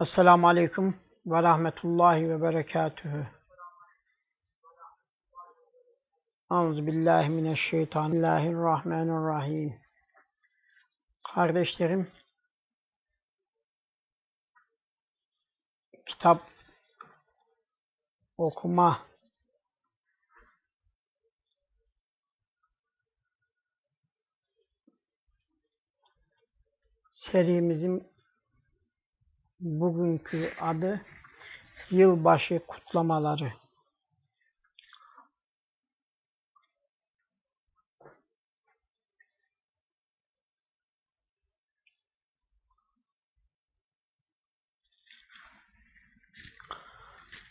Esselamu Aleyküm ve Rahmetullahi ve Berekatühü. Euzubillahimineşşeytanirrahmanirrahim. Kardeşlerim, kitap okuma serimizin bugünkü adı Yılbaşı Kutlamaları.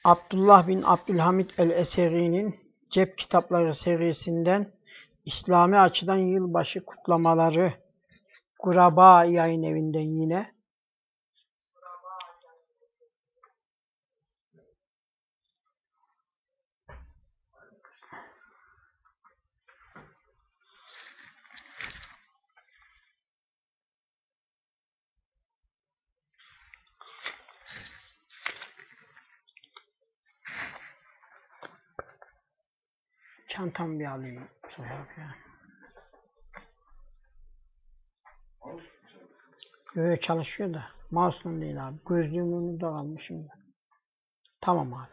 Abdullah bin Abdülhamid el-Eseri'nin Cep Kitapları serisinden İslami açıdan yılbaşı kutlamaları Kuraba yayın evinden yine Çantam bir alayım. Sonra ya. Böyle çalışıyor da. Mouse'la değil abi. Gözlüğümü de almışım da. Tamam abi.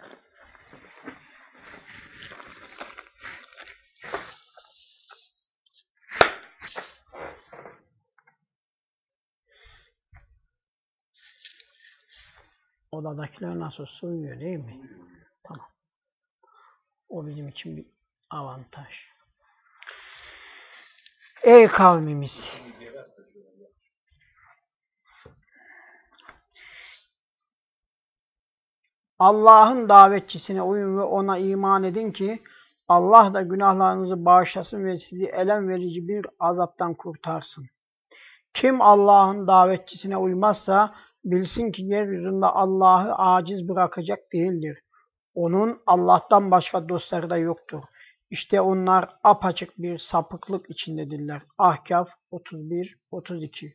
Odadakiler nasıl uyuyor değil mi? Tamam. O bizim için bir avantaj. Ey kavmimiz! Allah'ın davetçisine uyun ve ona iman edin ki Allah da günahlarınızı bağışlasın ve sizi elem verici bir azaptan kurtarsın. Kim Allah'ın davetçisine uymazsa bilsin ki yeryüzünde Allah'ı aciz bırakacak değildir. Onun Allah'tan başka dostları da yoktur. İşte onlar apaçık bir sapıklık içindedirler. Ahkaf 31-32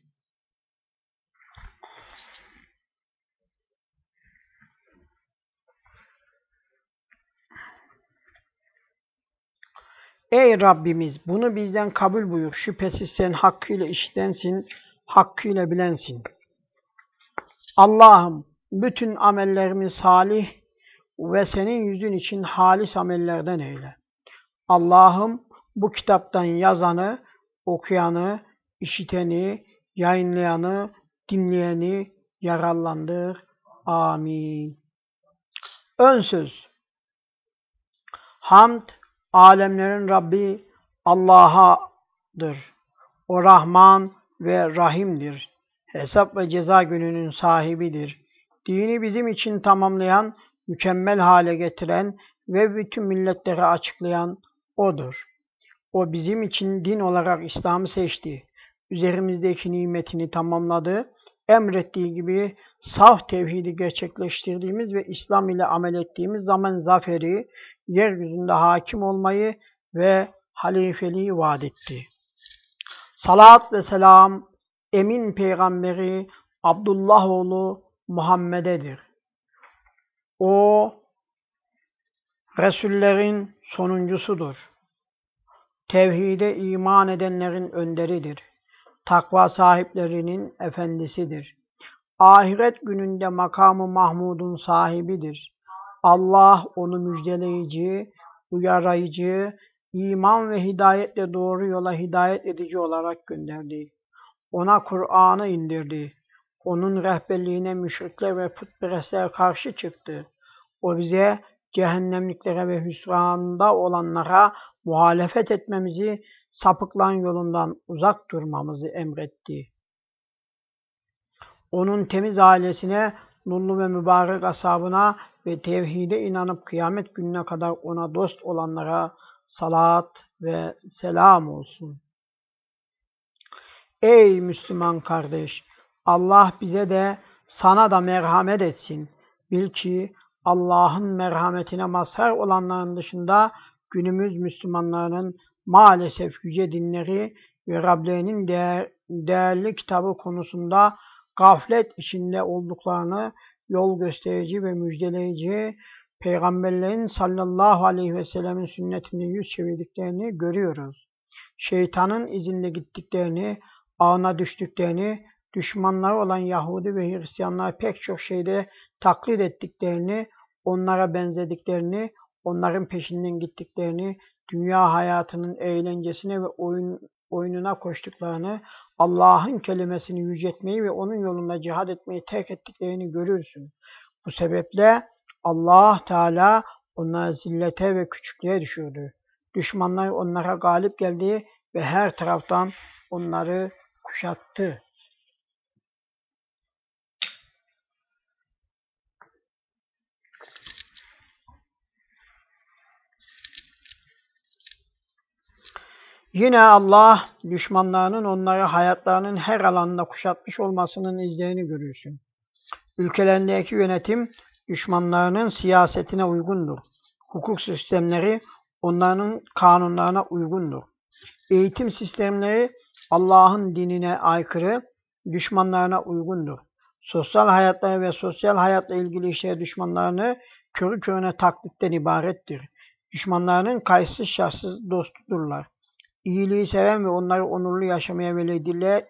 Ey Rabbimiz bunu bizden kabul buyur. Şüphesiz sen hakkıyla işitensin, hakkıyla bilensin. Allah'ım bütün amellerimi salih ve senin yüzün için halis amellerden eyle. Allah'ım bu kitaptan yazanı, okuyanı, işiteni, yayınlayanı, dinleyeni yararlandır. Amin. Ön söz. Hamd, alemlerin Rabbi Allah'adır. O Rahman ve Rahim'dir. Hesap ve ceza gününün sahibidir. Dini bizim için tamamlayan, mükemmel hale getiren ve bütün milletlere açıklayan O'dur. O bizim için din olarak İslam'ı seçti. Üzerimizdeki nimetini tamamladı. Emrettiği gibi saf tevhidi gerçekleştirdiğimiz ve İslam ile amel ettiğimiz zaman zaferi, yeryüzünde hakim olmayı ve halifeliği vaat etti. Salat ve selam emin peygamberi Abdullah oğlu Muhammed'edir. O Resullerin sonuncusudur. Tevhide iman edenlerin önderidir. Takva sahiplerinin efendisidir. Ahiret gününde makamı Mahmud'un sahibidir. Allah onu müjdeleyici, uyarayıcı, iman ve hidayetle doğru yola hidayet edici olarak gönderdi. Ona Kur'an'ı indirdi. Onun rehberliğine müşrikler ve putperestler karşı çıktı. O bize cehennemliklere ve hüsranda olanlara muhalefet etmemizi, sapıklan yolundan uzak durmamızı emretti. Onun temiz ailesine, nurlu ve mübarek ashabına ve tevhide inanıp kıyamet gününe kadar ona dost olanlara salat ve selam olsun. Ey Müslüman kardeş! Allah bize de sana da merhamet etsin. Bil ki Allah'ın merhametine mazhar olanların dışında günümüz Müslümanlarının maalesef yüce dinleri ve Rablerinin değer, değerli kitabı konusunda gaflet içinde olduklarını yol gösterici ve müjdeleyici peygamberlerin sallallahu aleyhi ve sellemin sünnetine yüz çevirdiklerini görüyoruz. Şeytanın izinde gittiklerini, ağına düştüklerini, düşmanları olan Yahudi ve Hristiyanlar pek çok şeyde taklit ettiklerini, onlara benzediklerini, onların peşinden gittiklerini, dünya hayatının eğlencesine ve oyun, oyununa koştuklarını, Allah'ın kelimesini yüceltmeyi ve onun yolunda cihad etmeyi terk ettiklerini görürsün. Bu sebeple Allah Teala onları zillete ve küçüklüğe düşürdü. Düşmanlar onlara galip geldi ve her taraftan onları kuşattı. Yine Allah düşmanlarının onları hayatlarının her alanında kuşatmış olmasının izlerini görürsün. Ülkelerindeki yönetim düşmanlarının siyasetine uygundur. Hukuk sistemleri onların kanunlarına uygundur. Eğitim sistemleri Allah'ın dinine aykırı, düşmanlarına uygundur. Sosyal hayatları ve sosyal hayatla ilgili işler düşmanlarını körü körüne taklitten ibarettir. Düşmanlarının kayıtsız şartsız dostudurlar. İyiliği seven ve onları onurlu yaşamaya ve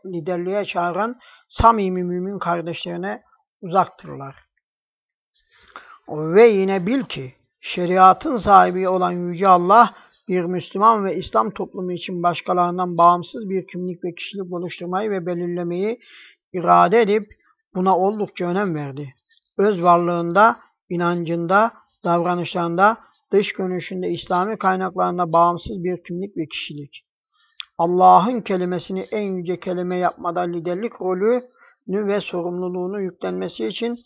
liderliğe çağıran samimi mümin kardeşlerine uzaktırlar. Ve yine bil ki şeriatın sahibi olan Yüce Allah bir Müslüman ve İslam toplumu için başkalarından bağımsız bir kimlik ve kişilik oluşturmayı ve belirlemeyi irade edip buna oldukça önem verdi. Öz varlığında, inancında, davranışlarında, dış görünüşünde İslami kaynaklarında bağımsız bir kimlik ve kişilik. Allah'ın kelimesini en yüce kelime yapmada liderlik rolünü ve sorumluluğunu yüklenmesi için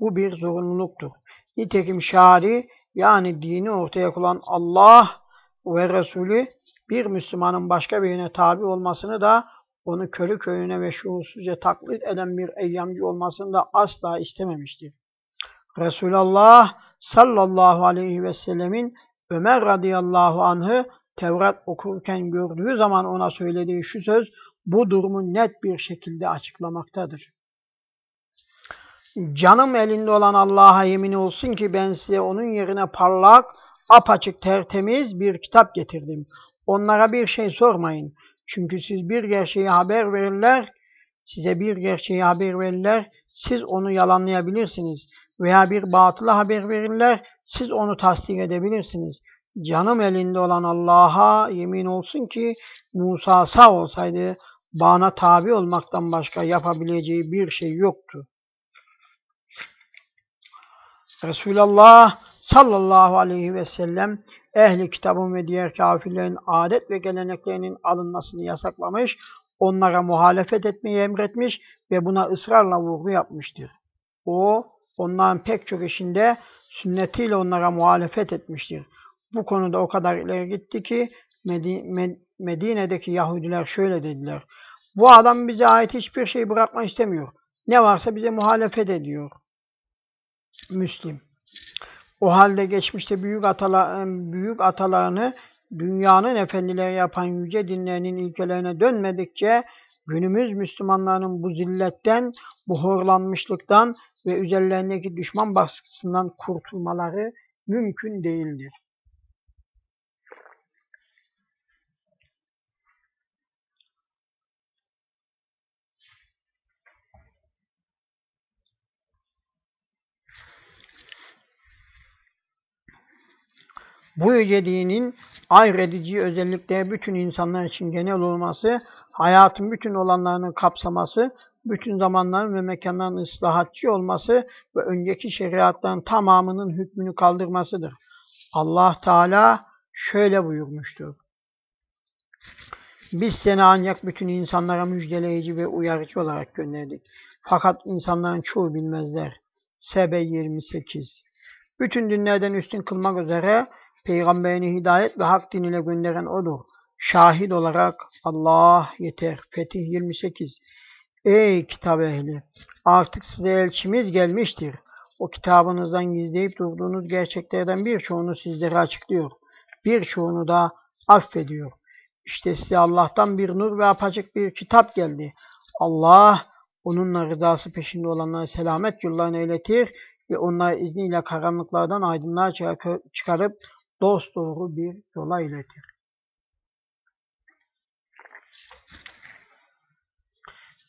bu bir zorunluluktur. Nitekim şari yani dini ortaya koyan Allah ve Resulü bir Müslümanın başka birine tabi olmasını da onu körü köyüne ve şuursuzca taklit eden bir eyyamcı olmasını da asla istememiştir. Resulullah sallallahu aleyhi ve sellemin Ömer radıyallahu anh'ı Tevrat okurken gördüğü zaman ona söylediği şu söz bu durumu net bir şekilde açıklamaktadır. Canım elinde olan Allah'a yemin olsun ki ben size onun yerine parlak, apaçık, tertemiz bir kitap getirdim. Onlara bir şey sormayın. Çünkü siz bir gerçeği haber verirler, size bir gerçeği haber verirler, siz onu yalanlayabilirsiniz. Veya bir batılı haber verirler, siz onu tasdik edebilirsiniz. Canım elinde olan Allah'a yemin olsun ki Musa sağ olsaydı bana tabi olmaktan başka yapabileceği bir şey yoktu. Resulullah sallallahu aleyhi ve sellem ehli kitabın ve diğer kafirlerin adet ve geleneklerinin alınmasını yasaklamış, onlara muhalefet etmeyi emretmiş ve buna ısrarla vurgu yapmıştır. O, onların pek çok işinde sünnetiyle onlara muhalefet etmiştir. Bu konuda o kadar ileri gitti ki Medine'deki Yahudiler şöyle dediler. Bu adam bize ait hiçbir şey bırakma istemiyor. Ne varsa bize muhalefet ediyor. Müslim. O halde geçmişte büyük, atala, büyük atalarını dünyanın efendileri yapan yüce dinlerinin ilkelerine dönmedikçe günümüz Müslümanların bu zilletten, bu horlanmışlıktan ve üzerlerindeki düşman baskısından kurtulmaları mümkün değildir. Bu yüce ayredici özellikle bütün insanlar için genel olması, hayatın bütün olanlarını kapsaması, bütün zamanların ve mekanların ıslahatçı olması ve önceki şeriatların tamamının hükmünü kaldırmasıdır. Allah Teala şöyle buyurmuştur. Biz seni ancak bütün insanlara müjdeleyici ve uyarıcı olarak gönderdik. Fakat insanların çoğu bilmezler. Sebe 28 Bütün dinlerden üstün kılmak üzere Peygamberini hidayet ve hak diniyle gönderen O'dur. Şahit olarak Allah yeter. Fetih 28 Ey kitap ehli! Artık size elçimiz gelmiştir. O kitabınızdan gizleyip durduğunuz gerçeklerden birçoğunu sizlere açıklıyor. Birçoğunu da affediyor. İşte size Allah'tan bir nur ve apaçık bir kitap geldi. Allah onunla rızası peşinde olanlara selamet yollarını iletir ve onları izniyle karanlıklardan aydınlığa çıkarıp dost doğru bir yola iletir.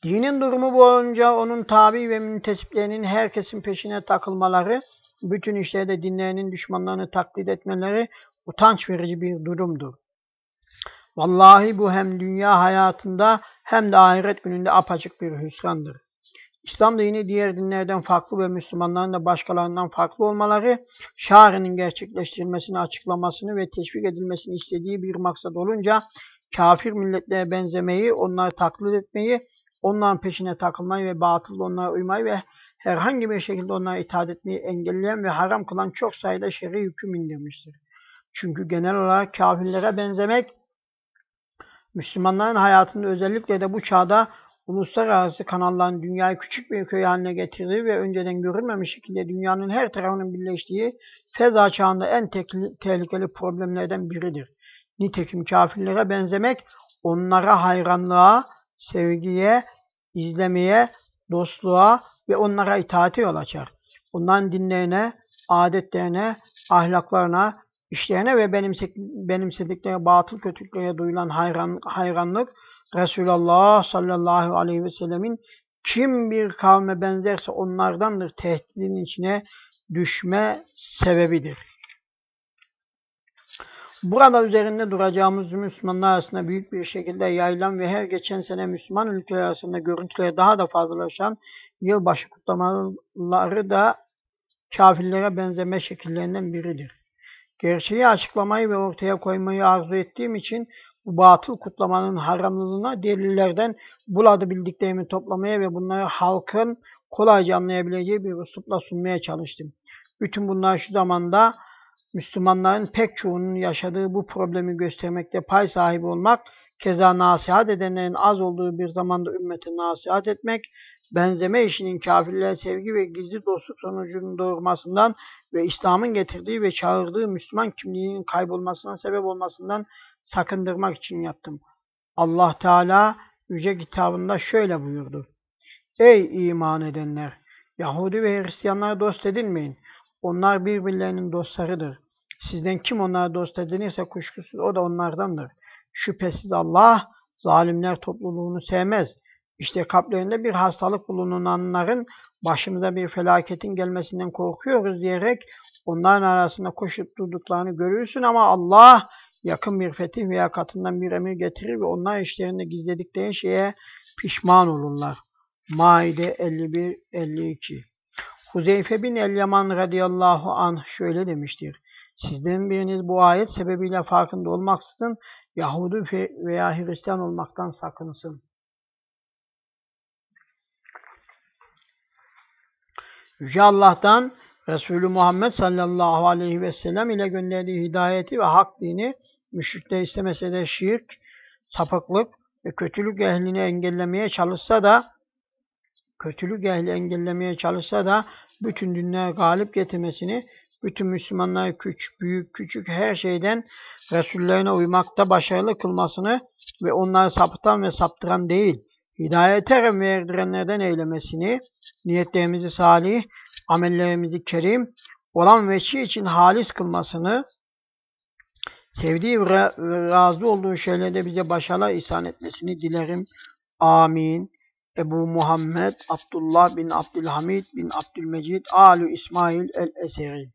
Dinin durumu boyunca onun tabi ve müntesiplerinin herkesin peşine takılmaları, bütün işlerde dinlerinin düşmanlarını taklit etmeleri utanç verici bir durumdur. Vallahi bu hem dünya hayatında hem de ahiret gününde apaçık bir hüsrandır. İslam dini diğer dinlerden farklı ve Müslümanların da başkalarından farklı olmaları, şarinin gerçekleştirilmesini, açıklamasını ve teşvik edilmesini istediği bir maksat olunca, kafir milletlere benzemeyi, onları taklit etmeyi, onların peşine takılmayı ve batıl onlara uymayı ve herhangi bir şekilde onlara itaat etmeyi engelleyen ve haram kılan çok sayıda şer'i hüküm indirmiştir. Çünkü genel olarak kafirlere benzemek, Müslümanların hayatında özellikle de bu çağda uluslararası kanalların dünyayı küçük bir köy haline getirdiği ve önceden görülmemiş şekilde dünyanın her tarafının birleştiği feza çağında en tehlikeli problemlerden biridir. Nitekim kafirlere benzemek onlara hayranlığa, sevgiye, izlemeye, dostluğa ve onlara itaate yol açar. Onların dinlerine, adetlerine, ahlaklarına, işlerine ve benimsedikleri batıl kötülüklere duyulan hayran, hayranlık Resulullah sallallahu aleyhi ve sellemin kim bir kavme benzerse onlardandır tehdidin içine düşme sebebidir. Burada üzerinde duracağımız Müslümanlar arasında büyük bir şekilde yayılan ve her geçen sene Müslüman ülkeler arasında görüntüleri daha da fazlalaşan yılbaşı kutlamaları da kafirlere benzeme şekillerinden biridir. Gerçeği açıklamayı ve ortaya koymayı arzu ettiğim için batıl kutlamanın haramlılığına delillerden buladı bildiklerimi toplamaya ve bunları halkın kolayca anlayabileceği bir üslupla sunmaya çalıştım. Bütün bunlar şu zamanda Müslümanların pek çoğunun yaşadığı bu problemi göstermekte pay sahibi olmak, keza nasihat edenlerin az olduğu bir zamanda ümmete nasihat etmek, benzeme işinin kafirlere sevgi ve gizli dostluk sonucunun doğurmasından ve İslam'ın getirdiği ve çağırdığı Müslüman kimliğinin kaybolmasına sebep olmasından sakındırmak için yaptım. Allah Teala Yüce kitabında şöyle buyurdu. Ey iman edenler! Yahudi ve Hristiyanlara dost edinmeyin. Onlar birbirlerinin dostlarıdır. Sizden kim onlara dost edinirse kuşkusuz o da onlardandır. Şüphesiz Allah zalimler topluluğunu sevmez. İşte kalplerinde bir hastalık bulunanların başımıza bir felaketin gelmesinden korkuyoruz diyerek onların arasında koşup durduklarını görürsün ama Allah yakın bir fetih veya katından bir emir getirir ve onlar işlerinde gizledikleri şeye pişman olurlar. Maide 51-52 Huzeyfe bin el-Yaman radıyallahu anh şöyle demiştir. Sizden biriniz bu ayet sebebiyle farkında olmaksızın Yahudi veya Hristiyan olmaktan sakınsın. Yüce Allah'tan Resulü Muhammed sallallahu aleyhi ve sellem ile gönderdiği hidayeti ve hak dini müşrikler istemese de şirk, sapıklık ve kötülük ehlini engellemeye çalışsa da kötülük ehli engellemeye çalışsa da bütün dünya galip getirmesini, bütün Müslümanları küçük, büyük, küçük her şeyden Resullerine uymakta başarılı kılmasını ve onları sapıtan ve saptıran değil, hidayete erdirenlerden eylemesini, niyetlerimizi salih, amellerimizi kerim, olan veçi için halis kılmasını, sevdiği ve razı olduğu şeylerde bize başarılar ihsan etmesini dilerim. Amin. Ebu Muhammed Abdullah bin Abdülhamid bin Abdülmecid Alü İsmail el-Eseri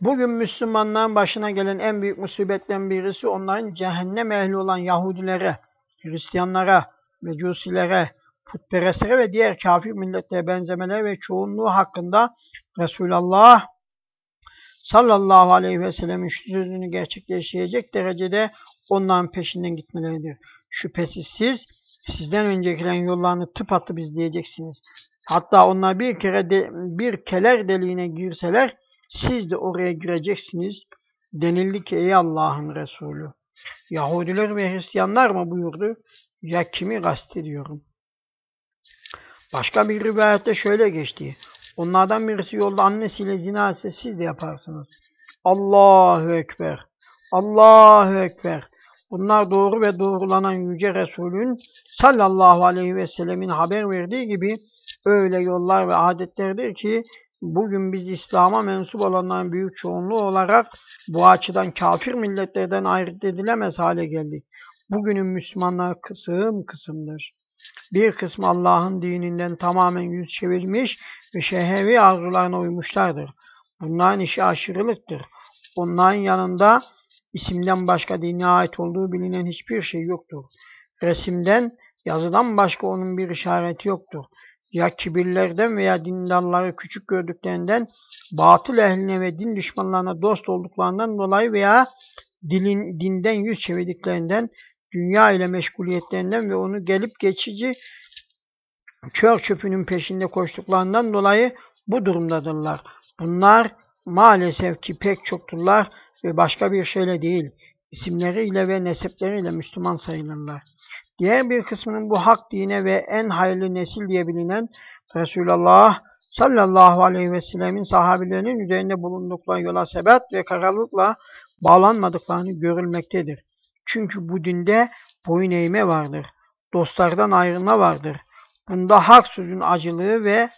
Bugün Müslümanların başına gelen en büyük musibetten birisi onların cehennem ehli olan Yahudilere, Hristiyanlara, Mecusilere, putperestlere ve diğer kafir milletlere benzemeleri ve çoğunluğu hakkında Resulullah sallallahu aleyhi ve sellemin sözünü gerçekleştirecek derecede onların peşinden gitmeleridir. Şüphesiz siz sizden öncekilerin yollarını tıpatıp izleyeceksiniz. Hatta onlar bir kere de, bir keler deliğine girseler siz de oraya gireceksiniz. Denildi ki ey Allah'ın Resulü. Yahudiler ve Hristiyanlar mı buyurdu? Ya kimi kastediyorum? Başka bir rivayette şöyle geçti. Onlardan birisi yolda annesiyle zina etse siz de yaparsınız. Allahu Ekber. Allahu Ekber. Bunlar doğru ve doğrulanan Yüce Resulün sallallahu aleyhi ve sellemin haber verdiği gibi öyle yollar ve adetlerdir ki bugün biz İslam'a mensup olanların büyük çoğunluğu olarak bu açıdan kafir milletlerden ayırt edilemez hale geldik. Bugünün Müslümanlar kısım kısımdır. Bir kısmı Allah'ın dininden tamamen yüz çevirmiş ve şehvi arzularına uymuşlardır. Bunların işi aşırılıktır. Onların yanında isimden başka dine ait olduğu bilinen hiçbir şey yoktur. Resimden, yazıdan başka onun bir işareti yoktur. Ya kibirlerden veya dindarları küçük gördüklerinden, batıl ehline ve din düşmanlarına dost olduklarından dolayı veya dilin, dinden yüz çevirdiklerinden, dünya ile meşguliyetlerinden ve onu gelip geçici kör çöpünün peşinde koştuklarından dolayı bu durumdadırlar. Bunlar maalesef ki pek çokturlar ve başka bir şeyle değil, isimleriyle ve nesepleriyle Müslüman sayılırlar. Diğer bir kısmının bu hak dine ve en hayırlı nesil diye bilinen Resulullah sallallahu aleyhi ve sellemin sahabilerinin üzerinde bulundukları yola sebat ve kararlılıkla bağlanmadıklarını görülmektedir. Çünkü bu dinde boyun eğme vardır. Dostlardan ayrılma vardır. Bunda hak sözün acılığı ve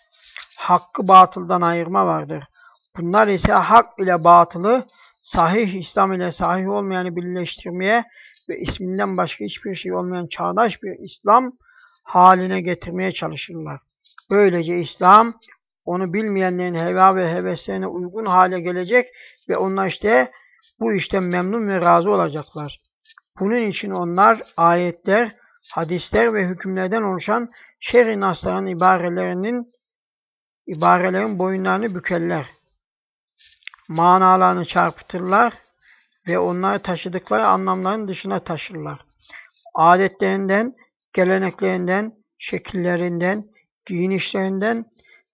hakkı batıldan ayırma vardır. Bunlar ise hak ile batılı, sahih İslam ile sahih olmayanı birleştirmeye ve isminden başka hiçbir şey olmayan çağdaş bir İslam haline getirmeye çalışırlar. Böylece İslam onu bilmeyenlerin heva ve heveslerine uygun hale gelecek ve onlar işte bu işten memnun ve razı olacaklar. Bunun için onlar ayetler, hadisler ve hükümlerden oluşan şer-i nasların ibarelerinin ibarelerin boyunlarını bükerler. Manalarını çarpıtırlar ve onları taşıdıkları anlamların dışına taşırlar. Adetlerinden, geleneklerinden, şekillerinden, giyinişlerinden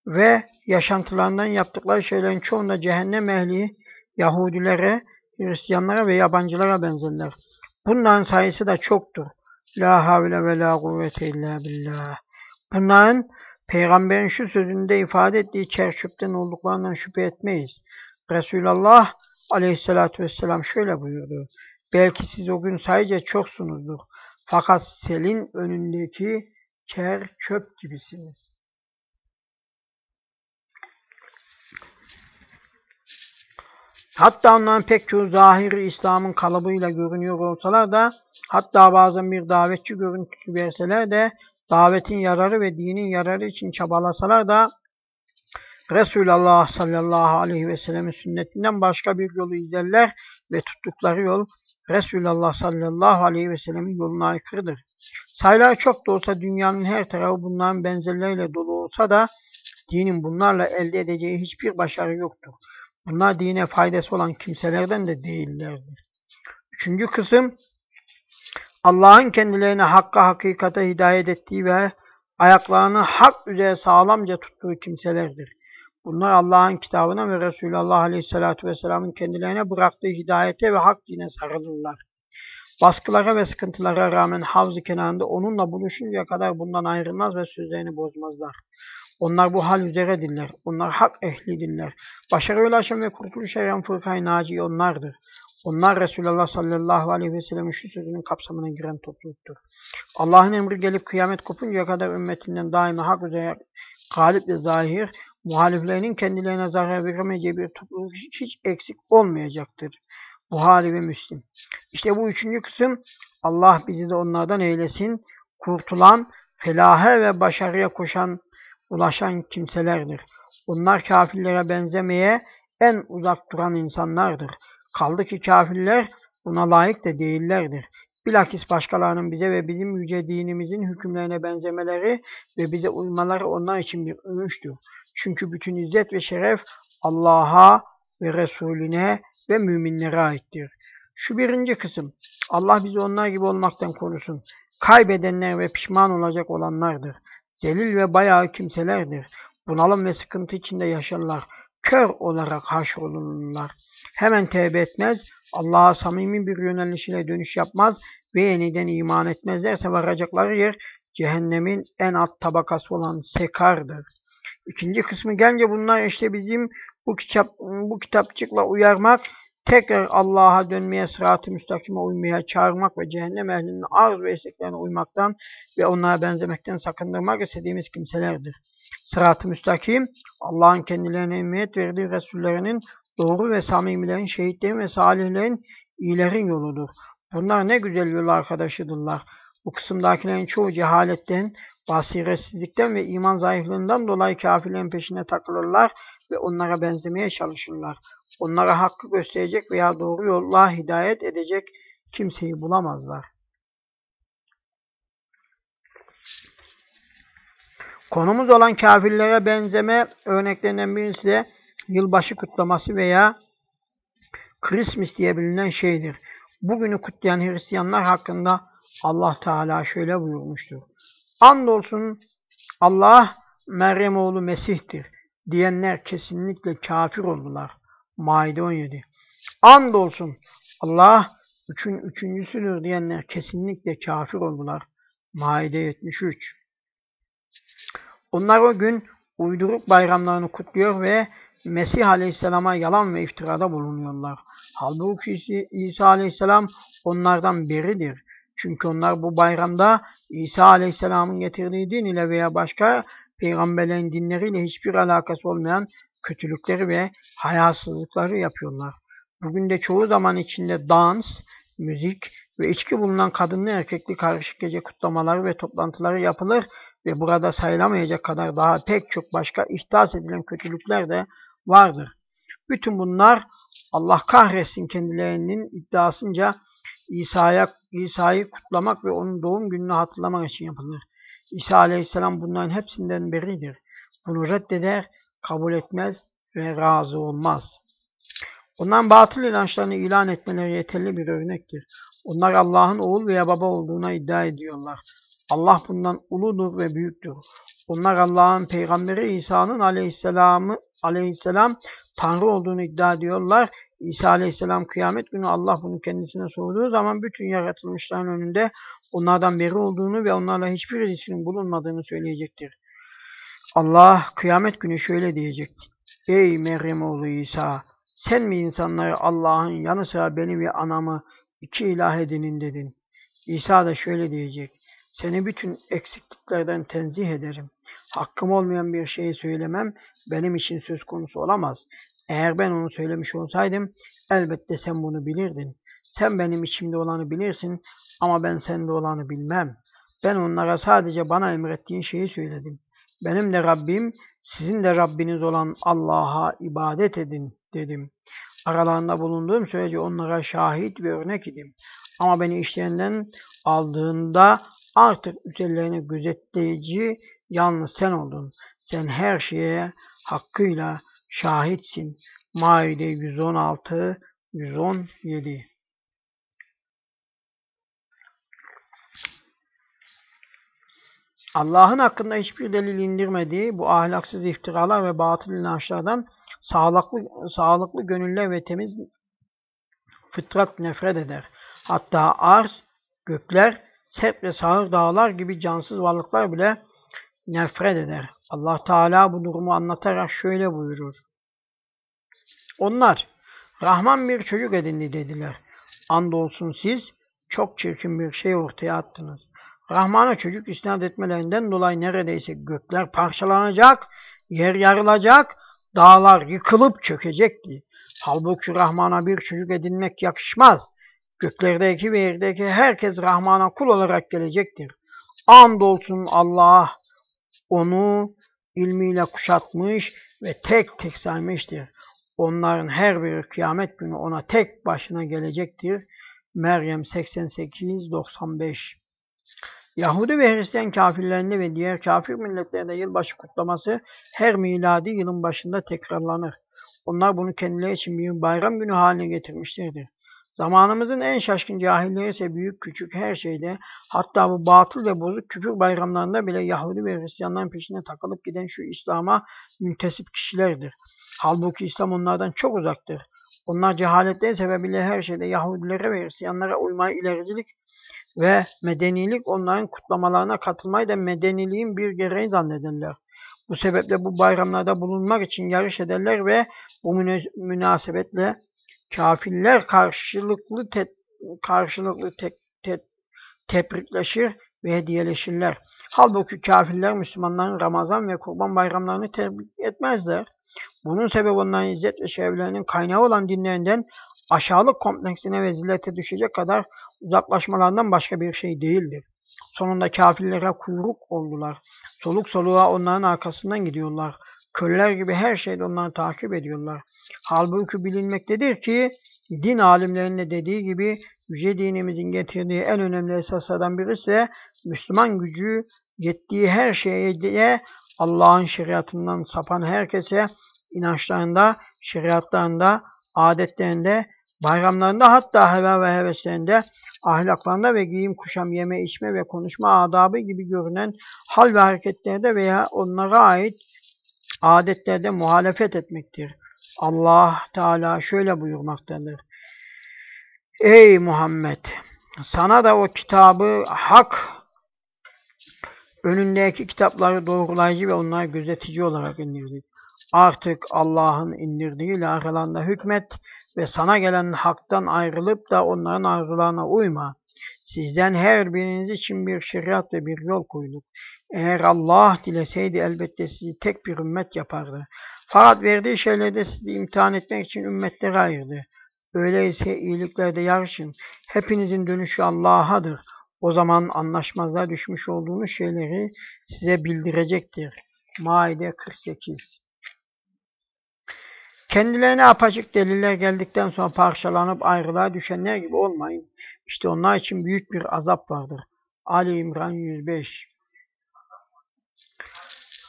ve yaşantılarından yaptıkları şeylerin çoğunda cehennem ehli Yahudilere, Hristiyanlara ve yabancılara benzerler. Bunların sayısı da çoktur. La havle ve la kuvvete illa billah. Bunların peygamberin şu sözünde ifade ettiği çerçöpten olduklarından şüphe etmeyiz. Resulullah aleyhissalatü vesselam şöyle buyurdu. Belki siz o gün sayıca çoksunuzdur. Fakat selin önündeki çer çöp gibisiniz. Hatta onların pek çoğu zahiri İslam'ın kalıbıyla görünüyor olsalar da hatta bazen bir davetçi görüntüsü verseler de davetin yararı ve dinin yararı için çabalasalar da Resulullah sallallahu aleyhi ve sellem'in sünnetinden başka bir yolu izlerler ve tuttukları yol Resulullah sallallahu aleyhi ve sellemin yoluna aykırıdır. Sayılar çok da olsa dünyanın her tarafı bunların benzerleriyle dolu olsa da dinin bunlarla elde edeceği hiçbir başarı yoktur. Bunlar dine faydası olan kimselerden de değillerdir. Üçüncü kısım Allah'ın kendilerine hakka hakikate hidayet ettiği ve ayaklarını hak üzere sağlamca tuttuğu kimselerdir. Bunlar Allah'ın kitabına ve Resulullah Aleyhisselatü Vesselam'ın kendilerine bıraktığı hidayete ve hak dine sarılırlar. Baskılara ve sıkıntılara rağmen havz kenarında onunla buluşuncaya kadar bundan ayrılmaz ve sözlerini bozmazlar. Onlar bu hal üzeredirler. Onlar hak ehlidirler. Başarıya ulaşan ve kurtuluş eren fırkayı naci onlardır. Onlar Resulullah sallallahu aleyhi ve sellem'in şu sözünün kapsamına giren topluluktur. Allah'ın emri gelip kıyamet kopuncaya kadar ümmetinden daima hak üzere galip ve zahir, muhaliflerinin kendilerine zarar veremeyeceği bir topluluk hiç eksik olmayacaktır. Buhari ve Müslim. İşte bu üçüncü kısım Allah bizi de onlardan eylesin. Kurtulan, felahe ve başarıya koşan, ulaşan kimselerdir. Onlar kafirlere benzemeye en uzak duran insanlardır. Kaldı ki kafirler buna layık da değillerdir. Bilakis başkalarının bize ve bizim yüce dinimizin hükümlerine benzemeleri ve bize uymaları onlar için bir övünçtür. Çünkü bütün izzet ve şeref Allah'a ve Resulüne ve müminlere aittir. Şu birinci kısım, Allah bizi onlar gibi olmaktan korusun. Kaybedenler ve pişman olacak olanlardır. Zelil ve bayağı kimselerdir. Bunalım ve sıkıntı içinde yaşarlar. Kör olarak haşrolunurlar. Hemen tevbe etmez, Allah'a samimi bir yönelişiyle dönüş yapmaz ve yeniden iman etmezlerse varacakları yer cehennemin en alt tabakası olan sekardır. İkinci kısmı gelince bunlar işte bizim bu kitap bu kitapçıkla uyarmak tekrar Allah'a dönmeye, sırat-ı müstakime uymaya çağırmak ve cehennem ehlinin arz ve isteklerine uymaktan ve onlara benzemekten sakındırmak istediğimiz kimselerdir. Sırat-ı müstakim, Allah'ın kendilerine emniyet verdiği Resullerinin, doğru ve samimilerin, şehitlerin ve salihlerin, iyilerin yoludur. Bunlar ne güzel yol arkadaşıdırlar. Bu kısımdakilerin çoğu cehaletten, basiretsizlikten ve iman zayıflığından dolayı kafirlerin peşine takılırlar ve onlara benzemeye çalışırlar. Onlara hakkı gösterecek veya doğru yolla hidayet edecek kimseyi bulamazlar. Konumuz olan kafirlere benzeme örneklerinden birisi de yılbaşı kutlaması veya Christmas diye bilinen şeydir. Bugünü kutlayan Hristiyanlar hakkında Allah Teala şöyle buyurmuştur. Andolsun Allah Meryem oğlu Mesih'tir diyenler kesinlikle kafir oldular. Maide 17. Andolsun Allah üçün üçüncüsüdür diyenler kesinlikle kafir oldular. Maide 73. Onlar o gün uyduruk bayramlarını kutluyor ve Mesih Aleyhisselam'a yalan ve iftirada bulunuyorlar. Halbuki İsa Aleyhisselam onlardan biridir. Çünkü onlar bu bayramda İsa Aleyhisselam'ın getirdiği din ile veya başka peygamberlerin dinleriyle hiçbir alakası olmayan kötülükleri ve hayasızlıkları yapıyorlar. Bugün de çoğu zaman içinde dans, müzik ve içki bulunan kadınlı erkekli karışık gece kutlamaları ve toplantıları yapılır ve burada sayılamayacak kadar daha pek çok başka ihdas edilen kötülükler de vardır. Bütün bunlar Allah kahretsin kendilerinin iddiasınca İsa'yı kutlamak ve onun doğum gününü hatırlamak için yapılır. İsa Aleyhisselam bunların hepsinden beridir. Bunu reddeder, kabul etmez ve razı olmaz. Ondan batıl inançlarını ilan etmeleri yeterli bir örnektir. Onlar Allah'ın oğul veya baba olduğuna iddia ediyorlar. Allah bundan uludur ve büyüktür. Onlar Allah'ın peygamberi İsa'nın aleyhisselamı, aleyhisselam Tanrı olduğunu iddia ediyorlar. İsa aleyhisselam kıyamet günü Allah bunu kendisine sorduğu zaman bütün yaratılmışların önünde onlardan beri olduğunu ve onlarla hiçbir ilişkinin bulunmadığını söyleyecektir. Allah kıyamet günü şöyle diyecektir. Ey Meryem oğlu İsa! Sen mi insanları Allah'ın yanı sıra beni ve anamı iki ilah edinin dedin. İsa da şöyle diyecek. Seni bütün eksikliklerden tenzih ederim. Hakkım olmayan bir şeyi söylemem benim için söz konusu olamaz. Eğer ben onu söylemiş olsaydım elbette sen bunu bilirdin. Sen benim içimde olanı bilirsin ama ben sende olanı bilmem. Ben onlara sadece bana emrettiğin şeyi söyledim. Benim de Rabbim, sizin de Rabbiniz olan Allah'a ibadet edin dedim. Aralarında bulunduğum sürece onlara şahit ve örnek idim. Ama beni işlerinden aldığında artık üzerlerine gözetleyici yalnız sen oldun. Sen her şeye hakkıyla şahitsin. Maide 116, 117 Allah'ın hakkında hiçbir delil indirmediği bu ahlaksız iftiralar ve batıl inançlardan sağlıklı, sağlıklı gönüller ve temiz fıtrat nefret eder. Hatta arz, gökler, sert ve sağır dağlar gibi cansız varlıklar bile nefret eder. Allah Teala bu durumu anlatarak şöyle buyurur. Onlar, Rahman bir çocuk edindi dediler. Andolsun siz çok çirkin bir şey ortaya attınız. Rahman'a çocuk isnat etmelerinden dolayı neredeyse gökler parçalanacak, yer yarılacak, dağlar yıkılıp çökecekti. Halbuki Rahman'a bir çocuk edinmek yakışmaz. Göklerdeki ve yerdeki herkes Rahman'a kul olarak gelecektir. Andolsun Allah onu ilmiyle kuşatmış ve tek tek saymıştır. Onların her biri kıyamet günü ona tek başına gelecektir. Meryem 88-95 Yahudi ve Hristiyan kafirlerinde ve diğer kafir milletlerde yılbaşı kutlaması her miladi yılın başında tekrarlanır. Onlar bunu kendileri için bir bayram günü haline getirmişlerdir. Zamanımızın en şaşkın cahilleri ise büyük küçük her şeyde hatta bu batıl ve bozuk küfür bayramlarında bile Yahudi ve Hristiyanların peşine takılıp giden şu İslam'a müntesip kişilerdir. Halbuki İslam onlardan çok uzaktır. Onlar cehaletleri sebebiyle her şeyde Yahudilere ve Hristiyanlara uymayı ilericilik ve medenilik onların kutlamalarına katılmayı da medeniliğin bir gereği zannederler. Bu sebeple bu bayramlarda bulunmak için yarış ederler ve bu münasebetle kafirler karşılıklı te, karşılıklı te, te, tebrikleşir ve hediyeleşirler. Halbuki kafirler Müslümanların Ramazan ve Kurban bayramlarını tebrik etmezler. Bunun sebebi onların izzet ve şevlerinin kaynağı olan dinlerinden aşağılık kompleksine ve zillete düşecek kadar uzaklaşmalarından başka bir şey değildir. Sonunda kafirlere kuyruk oldular. Soluk soluğa onların arkasından gidiyorlar. Köller gibi her şeyde onları takip ediyorlar. Halbuki bilinmektedir ki din alimlerinin de dediği gibi yüce dinimizin getirdiği en önemli esaslardan birisi Müslüman gücü yettiği her şeye Allah'ın şeriatından sapan herkese inançlarında, şeriatlarında, adetlerinde, bayramlarında hatta heva ve heveslerinde, ahlaklarında ve giyim, kuşam, yeme, içme ve konuşma adabı gibi görünen hal ve hareketlerde veya onlara ait adetlerde muhalefet etmektir. Allah Teala şöyle buyurmaktadır. Ey Muhammed! Sana da o kitabı hak önündeki kitapları doğrulayıcı ve onları gözetici olarak indirdik. Artık Allah'ın indirdiğiyle aralarında hükmet ve sana gelen haktan ayrılıp da onların arzularına uyma. Sizden her biriniz için bir şeriat ve bir yol koyduk. Eğer Allah dileseydi elbette sizi tek bir ümmet yapardı. Fakat verdiği şeylerde sizi imtihan etmek için ümmetlere ayırdı. Öyleyse iyiliklerde yarışın. Hepinizin dönüşü Allah'adır. O zaman anlaşmazlığa düşmüş olduğunuz şeyleri size bildirecektir. Maide 48 Kendilerine apaçık deliller geldikten sonra parçalanıp ayrılığa düşenler gibi olmayın. İşte onlar için büyük bir azap vardır. Ali İmran 105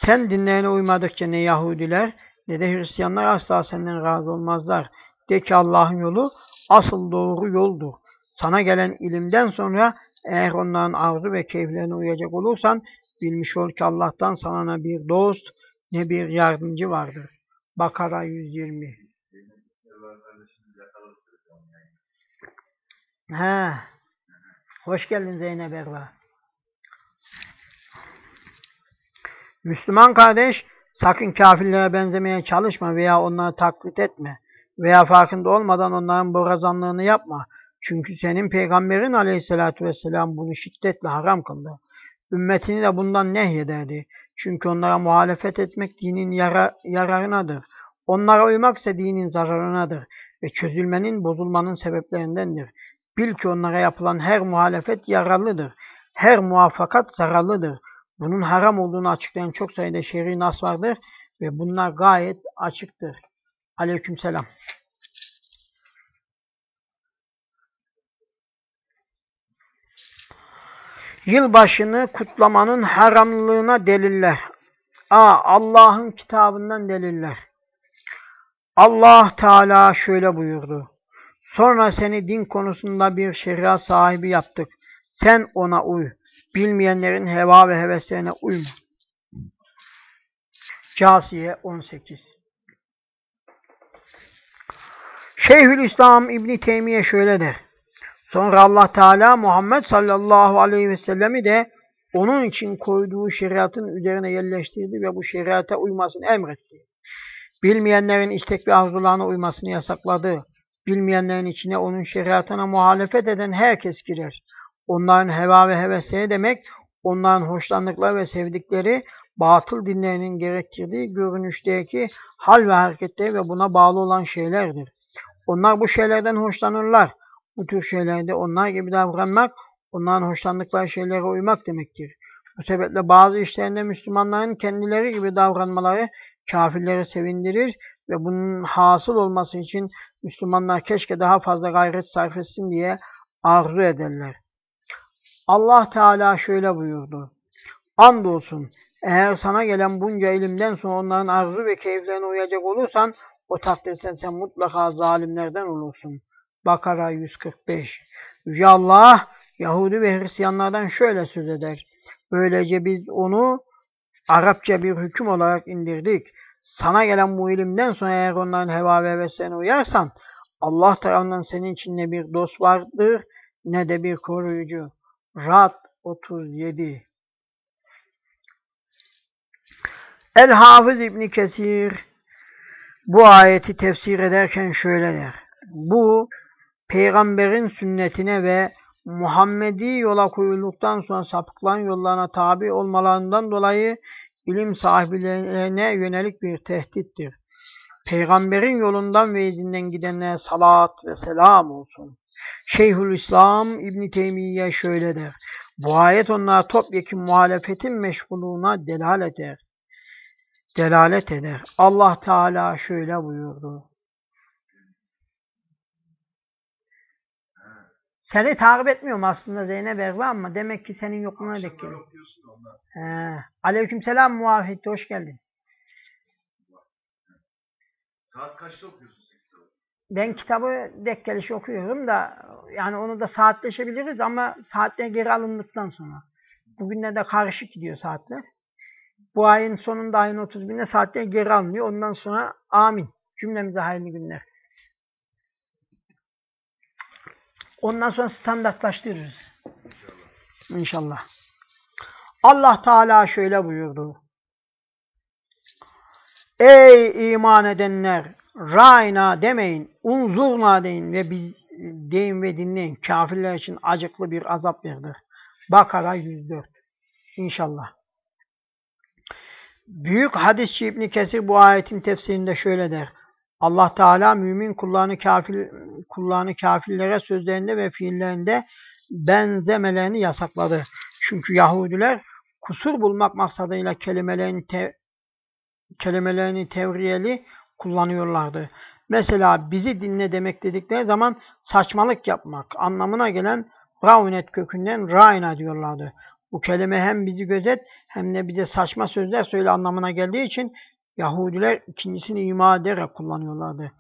Sen dinlerine uymadıkça ne Yahudiler ne de Hristiyanlar asla senden razı olmazlar. De ki Allah'ın yolu asıl doğru yoldur. Sana gelen ilimden sonra eğer onların arzu ve keyiflerine uyacak olursan bilmiş ol ki Allah'tan sana ne bir dost ne bir yardımcı vardır. Bakara 120 He. Hoş geldin Zeynep Erva. Müslüman kardeş sakın kafirlere benzemeye çalışma veya onları taklit etme veya farkında olmadan onların borazanlığını yapma. Çünkü senin peygamberin aleyhissalatü vesselam bunu şiddetle haram kıldı. Ümmetini de bundan nehyederdi. Çünkü onlara muhalefet etmek dinin yara, yararınadır. Onlara uymak ise dinin zararınadır ve çözülmenin, bozulmanın sebeplerindendir. Bil ki onlara yapılan her muhalefet yararlıdır. Her muvaffakat zararlıdır. Bunun haram olduğunu açıklayan çok sayıda şer'i nas vardır ve bunlar gayet açıktır. Aleykümselam. Yılbaşını kutlamanın haramlığına deliller. A. Allah'ın kitabından deliller. Allah Teala şöyle buyurdu. Sonra seni din konusunda bir şeriat sahibi yaptık. Sen ona uy. Bilmeyenlerin heva ve heveslerine uyma. Casiye 18 Şeyhülislam İbni Teymiye şöyle der. Sonra Allah Teala Muhammed sallallahu aleyhi ve sellemi de onun için koyduğu şeriatın üzerine yerleştirdi ve bu şeriata uymasını emretti. Bilmeyenlerin istek ve arzularına uymasını yasakladı. Bilmeyenlerin içine onun şeriatına muhalefet eden herkes girer. Onların heva ve hevesleri demek, onların hoşlandıkları ve sevdikleri batıl dinlerinin gerektirdiği görünüşteki hal ve hareketleri ve buna bağlı olan şeylerdir. Onlar bu şeylerden hoşlanırlar. Bu tür şeylerde onlar gibi davranmak, onların hoşlandıkları şeylere uymak demektir. Bu sebeple bazı işlerinde Müslümanların kendileri gibi davranmaları kafirleri sevindirir ve bunun hasıl olması için Müslümanlar keşke daha fazla gayret sarf etsin diye arzu ederler. Allah Teala şöyle buyurdu. Andolsun eğer sana gelen bunca ilimden sonra onların arzu ve keyiflerine uyacak olursan o takdirde sen mutlaka zalimlerden olursun. Bakara 145 Yüce Allah Yahudi ve Hristiyanlardan şöyle söz eder. Böylece biz onu Arapça bir hüküm olarak indirdik. Sana gelen bu ilimden sonra eğer onların heva ve heveslerine uyarsan Allah tarafından senin için ne bir dost vardır ne de bir koruyucu. Rad 37 El-Hafız İbni Kesir bu ayeti tefsir ederken şöyle der. Bu peygamberin sünnetine ve Muhammedi yola koyulduktan sonra sapıkların yollarına tabi olmalarından dolayı ilim sahiplerine yönelik bir tehdittir. Peygamberin yolundan ve izinden gidenlere salat ve selam olsun. Şeyhülislam İbn Teymiye şöyle der. Bu ayet onlara topyekun muhalefetin meşgulluğuna delalet eder. Delalet eder. Allah Teala şöyle buyurdu. Seni takip etmiyorum aslında Zeynep Erva ama demek ki senin yokluğuna denk geliyor. He. Aleyküm selam muafiyet, hoş geldin. Saat kaçta okuyorsun? Ben kitabı dek gelişi okuyorum da yani onu da saatleşebiliriz ama saatler geri alındıktan sonra. Bugünlerde karışık gidiyor saatler. Bu ayın sonunda ayın 31'inde saatler geri alınıyor. Ondan sonra amin. Cümlemize hayırlı günler. Ondan sonra standartlaştırırız. İnşallah. Allah Teala şöyle buyurdu. Ey iman edenler! Ra'ina demeyin, unzurna deyin ve biz deyin ve dinleyin. Kafirler için acıklı bir azap verdir. Bakara 104. İnşallah. Büyük hadisçi İbni Kesir bu ayetin tefsirinde şöyle der. Allah Teala mümin kullarını kafir kullarını kafirlere sözlerinde ve fiillerinde benzemelerini yasakladı. Çünkü Yahudiler kusur bulmak maksadıyla kelimelerini te, kelimelerini tevriyeli kullanıyorlardı. Mesela bizi dinle demek dedikleri zaman saçmalık yapmak anlamına gelen Braunet kökünden Raina diyorlardı. Bu kelime hem bizi gözet hem de bize saçma sözler söyle anlamına geldiği için Yahudiler ikincisini ima ederek kullanıyorlardı.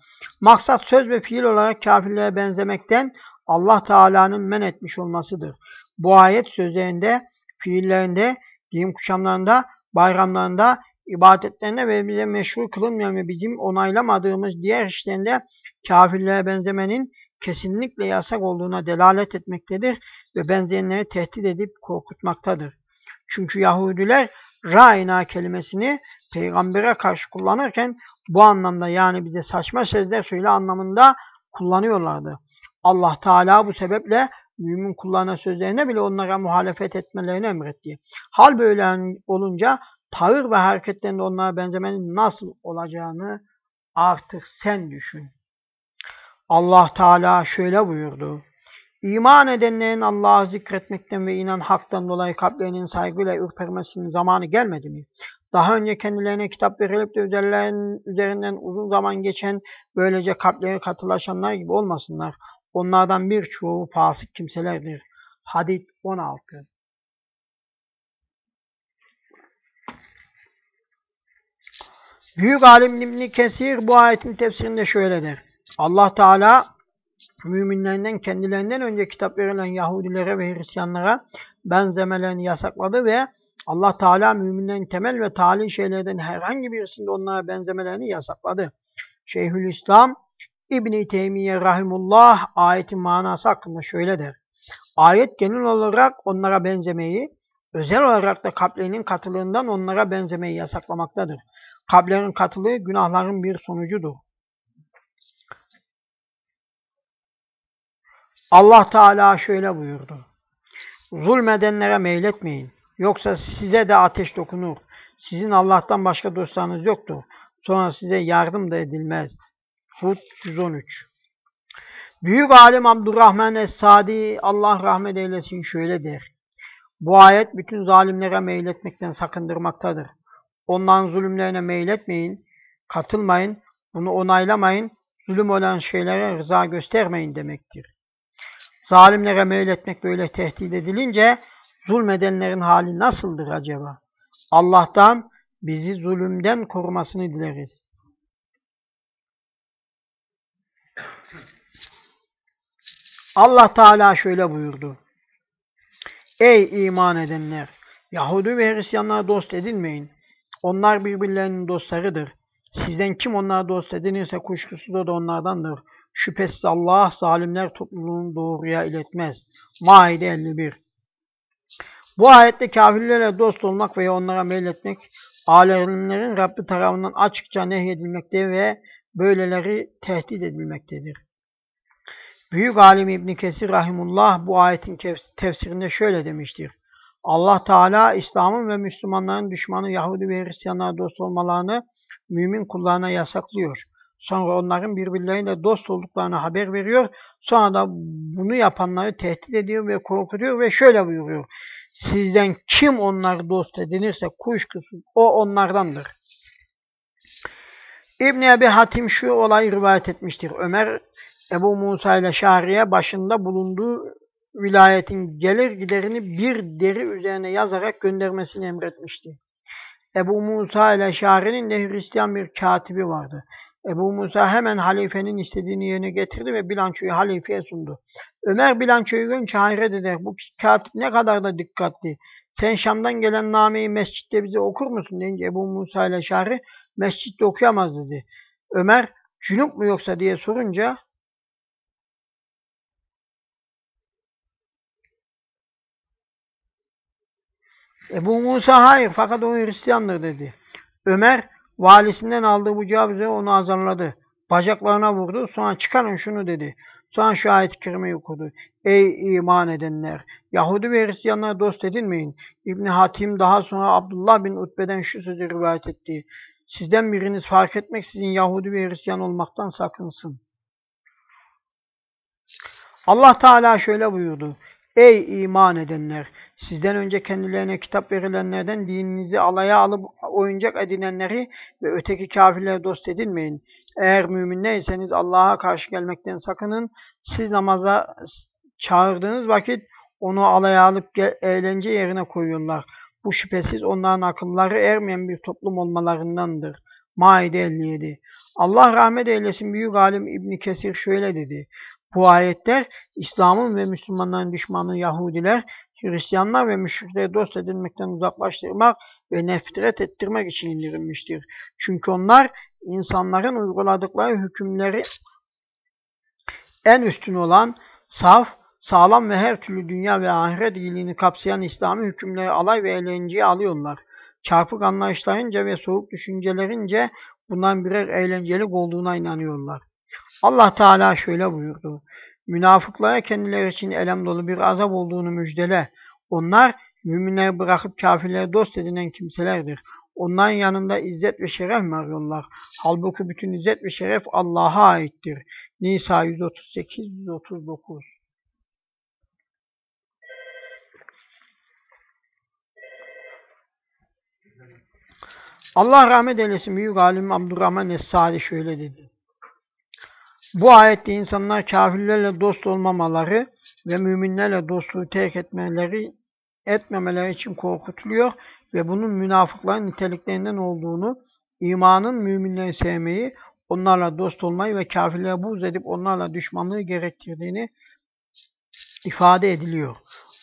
Maksat söz ve fiil olarak kafirlere benzemekten Allah Teala'nın men etmiş olmasıdır. Bu ayet sözlerinde, fiillerinde, giyim kuşamlarında, bayramlarında, ibadetlerinde ve bize meşru kılınmayan ve bizim onaylamadığımız diğer işlerinde kafirlere benzemenin kesinlikle yasak olduğuna delalet etmektedir ve benzeyenleri tehdit edip korkutmaktadır. Çünkü Yahudiler Raina kelimesini peygambere karşı kullanırken bu anlamda yani bize saçma sözler söyle anlamında kullanıyorlardı. Allah Teala bu sebeple mümin kullanan sözlerine bile onlara muhalefet etmelerini emretti. Hal böyle olunca tavır ve hareketlerinde onlara benzemenin nasıl olacağını artık sen düşün. Allah Teala şöyle buyurdu. İman edenlerin Allah'ı zikretmekten ve inan haktan dolayı kalplerinin saygıyla ürpermesinin zamanı gelmedi mi? Daha önce kendilerine kitap verilip de üzerinden uzun zaman geçen böylece kalpleri katılaşanlar gibi olmasınlar. Onlardan birçoğu fasık kimselerdir. Hadid 16 Büyük alim İbni Kesir bu ayetin tefsirinde şöyle der. Allah Teala müminlerinden kendilerinden önce kitap verilen Yahudilere ve Hristiyanlara benzemelerini yasakladı ve Allah Teala müminlerin temel ve tali şeylerden herhangi birisinde onlara benzemelerini yasakladı. Şeyhülislam İbn-i Teymiye Rahimullah ayetin manası hakkında şöyle der. Ayet genel olarak onlara benzemeyi, özel olarak da kalplerinin katılığından onlara benzemeyi yasaklamaktadır. Kalplerin katılığı günahların bir sonucudur. Allah Teala şöyle buyurdu. Zulmedenlere meyletmeyin. Yoksa size de ateş dokunur. Sizin Allah'tan başka dostlarınız yoktur. Sonra size yardım da edilmez. Hud 113 Büyük alim Abdurrahman Es-Sadi Allah rahmet eylesin şöyle der. Bu ayet bütün zalimlere meyletmekten sakındırmaktadır. Onların zulümlerine meyletmeyin, katılmayın, bunu onaylamayın, zulüm olan şeylere rıza göstermeyin demektir. Zalimlere meyletmek böyle tehdit edilince zulmedenlerin hali nasıldır acaba? Allah'tan bizi zulümden korumasını dileriz. Allah Teala şöyle buyurdu. Ey iman edenler! Yahudi ve Hristiyanlara dost edinmeyin. Onlar birbirlerinin dostlarıdır. Sizden kim onlara dost edinirse kuşkusuz da onlardandır. Şüphesiz Allah zalimler topluluğunu doğruya iletmez. Maide 51 Bu ayette kafirlerle dost olmak veya onlara meyletmek, alemlerin Rabbi tarafından açıkça nehyedilmekte ve böyleleri tehdit edilmektedir. Büyük alim İbn Kesir rahimullah bu ayetin tefsirinde şöyle demiştir. Allah Teala İslam'ın ve Müslümanların düşmanı Yahudi ve Hristiyanlara dost olmalarını mümin kullarına yasaklıyor. Sonra onların birbirleriyle dost olduklarını haber veriyor. Sonra da bunu yapanları tehdit ediyor ve korkutuyor ve şöyle buyuruyor. Sizden kim onları dost edinirse kuşkusuz o onlardandır. İbn Ebi Hatim şu olayı rivayet etmiştir. Ömer Ebu Musa ile Şariye başında bulunduğu vilayetin gelir giderini bir deri üzerine yazarak göndermesini emretmişti. Ebu Musa ile Şari'nin de Hristiyan bir katibi vardı. Ebu Musa hemen halifenin istediğini yerine getirdi ve bilançoyu halifeye sundu. Ömer bilançoyu görünce hayret eder. Bu katip ne kadar da dikkatli. Sen Şam'dan gelen nameyi mescitte bize okur musun deyince Ebu Musa ile Şari mescitte okuyamaz dedi. Ömer cünüp mu yoksa diye sorunca Ebu Musa hayır fakat o Hristiyandır dedi. Ömer valisinden aldığı bu cevabı onu azarladı. Bacaklarına vurdu. Sonra çıkarın şunu dedi. Sonra şu ayet-i kerimeyi okudu. Ey iman edenler! Yahudi ve Hristiyanlara dost edinmeyin. İbni Hatim daha sonra Abdullah bin Utbe'den şu sözü rivayet etti. Sizden biriniz fark etmeksizin Yahudi ve Hristiyan olmaktan sakınsın. Allah Teala şöyle buyurdu. Ey iman edenler! Sizden önce kendilerine kitap verilenlerden dininizi alaya alıp oyuncak edinenleri ve öteki kafirlere dost edinmeyin. Eğer müminleyseniz Allah'a karşı gelmekten sakının. Siz namaza çağırdığınız vakit onu alaya alıp eğlence yerine koyuyorlar. Bu şüphesiz onların akılları ermeyen bir toplum olmalarındandır. Maide 57 Allah rahmet eylesin büyük alim İbni Kesir şöyle dedi. Bu ayetler İslam'ın ve Müslümanların düşmanı Yahudiler, Hristiyanlar ve müşrikleri dost edinmekten uzaklaştırmak ve nefret ettirmek için indirilmiştir. Çünkü onlar insanların uyguladıkları hükümleri en üstün olan saf, sağlam ve her türlü dünya ve ahiret iyiliğini kapsayan İslami hükümleri alay ve eğlenceye alıyorlar. Çarpık anlayışlarınca ve soğuk düşüncelerince bundan birer eğlencelik olduğuna inanıyorlar. Allah Teala şöyle buyurdu. Münafıklara kendileri için elem dolu bir azap olduğunu müjdele. Onlar müminleri bırakıp kafirleri dost edinen kimselerdir. Onların yanında izzet ve şeref mi arıyorlar? Halbuki bütün izzet ve şeref Allah'a aittir. Nisa 138-139 Allah rahmet eylesin büyük alim Abdurrahman Es-Sadi şöyle dedi. Bu ayette insanlar kafirlerle dost olmamaları ve müminlerle dostluğu terk etmeleri etmemeleri için korkutuluyor ve bunun münafıkların niteliklerinden olduğunu, imanın müminleri sevmeyi, onlarla dost olmayı ve kafirlere buz edip onlarla düşmanlığı gerektirdiğini ifade ediliyor.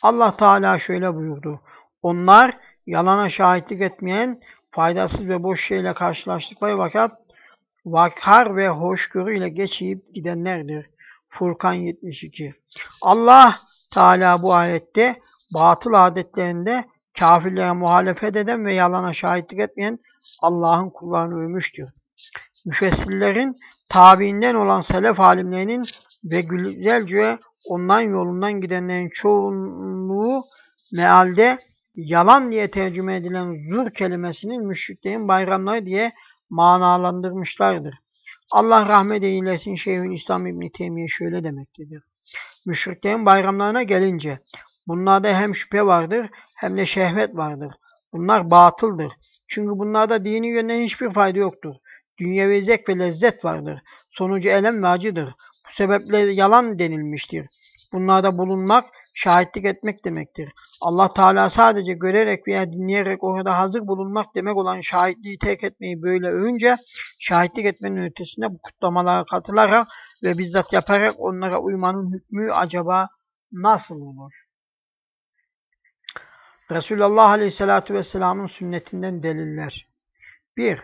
Allah Teala şöyle buyurdu. Onlar yalana şahitlik etmeyen, faydasız ve boş şeyle karşılaştıkları vakat vakar ve hoşgörüyle geçip gidenlerdir. Furkan 72 Allah Teala bu ayette batıl adetlerinde kafirlere muhalefet eden ve yalana şahitlik etmeyen Allah'ın kullarını övmüştür. Müfessirlerin tabiinden olan selef alimlerinin ve güzelce ondan yolundan gidenlerin çoğunluğu mealde yalan diye tercüme edilen zur kelimesinin müşriklerin bayramları diye manalandırmışlardır. Allah rahmet eylesin Şeyhül İslam İbni Teymiye şöyle demektedir. Müşriklerin bayramlarına gelince bunlarda hem şüphe vardır hem de şehvet vardır. Bunlar batıldır. Çünkü bunlarda dini yönden hiçbir fayda yoktur. Dünyevi zevk ve lezzet vardır. Sonucu elem ve acıdır. Bu sebeple yalan denilmiştir. Bunlarda bulunmak şahitlik etmek demektir. Allah Teala sadece görerek veya dinleyerek orada hazır bulunmak demek olan şahitliği terk etmeyi böyle övünce şahitlik etmenin ötesinde bu kutlamalara katılarak ve bizzat yaparak onlara uymanın hükmü acaba nasıl olur? Resulullah Aleyhisselatü Vesselam'ın sünnetinden deliller. 1.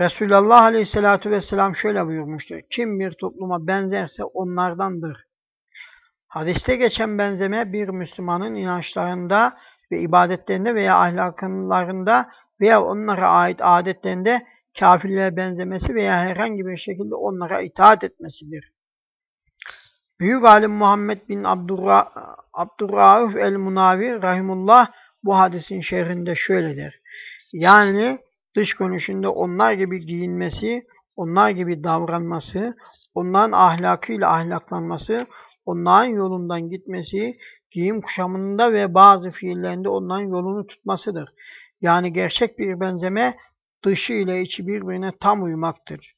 Resulullah Aleyhisselatü Vesselam şöyle buyurmuştur. Kim bir topluma benzerse onlardandır. Hadiste geçen benzeme bir Müslümanın inançlarında ve ibadetlerinde veya ahlaklarında veya onlara ait adetlerinde kafirlere benzemesi veya herhangi bir şekilde onlara itaat etmesidir. Büyük alim Muhammed bin Abdurra, Abdurrauf el-Munavi rahimullah bu hadisin şerhinde şöyle der. Yani dış görünüşünde onlar gibi giyinmesi, onlar gibi davranması, onların ahlakıyla ahlaklanması, onların yolundan gitmesi, giyim kuşamında ve bazı fiillerinde onların yolunu tutmasıdır. Yani gerçek bir benzeme dışı ile içi birbirine tam uymaktır.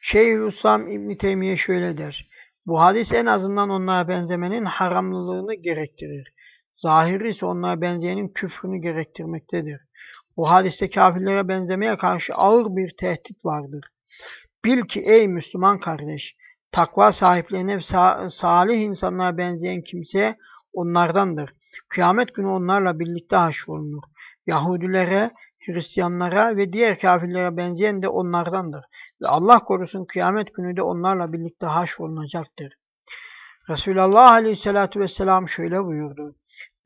Şeyhülislam İbn Teymiye şöyle der. Bu hadis en azından onlara benzemenin haramlılığını gerektirir. Zahiri ise onlara benzeyenin küfrünü gerektirmektedir. Bu hadiste kafirlere benzemeye karşı ağır bir tehdit vardır. Bil ki ey Müslüman kardeş, takva sahiplerine salih insanlara benzeyen kimse onlardandır. Kıyamet günü onlarla birlikte haşrolunur. Yahudilere, Hristiyanlara ve diğer kafirlere benzeyen de onlardandır. Ve Allah korusun kıyamet günü de onlarla birlikte haşrolunacaktır. Resulullah Aleyhisselatü Vesselam şöyle buyurdu.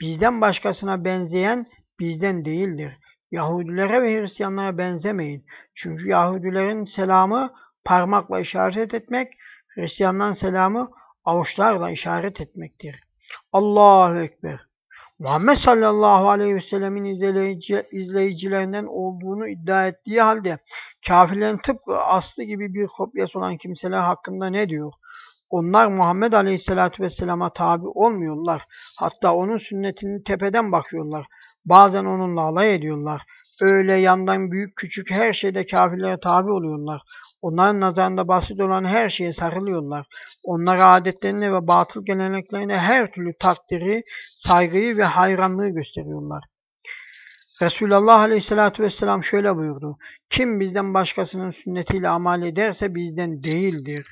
Bizden başkasına benzeyen bizden değildir. Yahudilere ve Hristiyanlara benzemeyin. Çünkü Yahudilerin selamı parmakla işaret etmek, Hristiyanların selamı avuçlarla işaret etmektir. Allahu Ekber. Muhammed sallallahu aleyhi ve sellemin izleyici, izleyicilerinden olduğunu iddia ettiği halde kafirlerin tıpkı aslı gibi bir kopyası olan kimseler hakkında ne diyor? Onlar Muhammed aleyhissalatü vesselama tabi olmuyorlar. Hatta onun sünnetini tepeden bakıyorlar. Bazen onunla alay ediyorlar. Öyle yandan büyük küçük her şeyde kafirlere tabi oluyorlar. Onların nazarında basit olan her şeye sarılıyorlar. Onlara adetlerine ve batıl geleneklerine her türlü takdiri, saygıyı ve hayranlığı gösteriyorlar. Resulullah Aleyhisselatü Vesselam şöyle buyurdu. Kim bizden başkasının sünnetiyle amel ederse bizden değildir.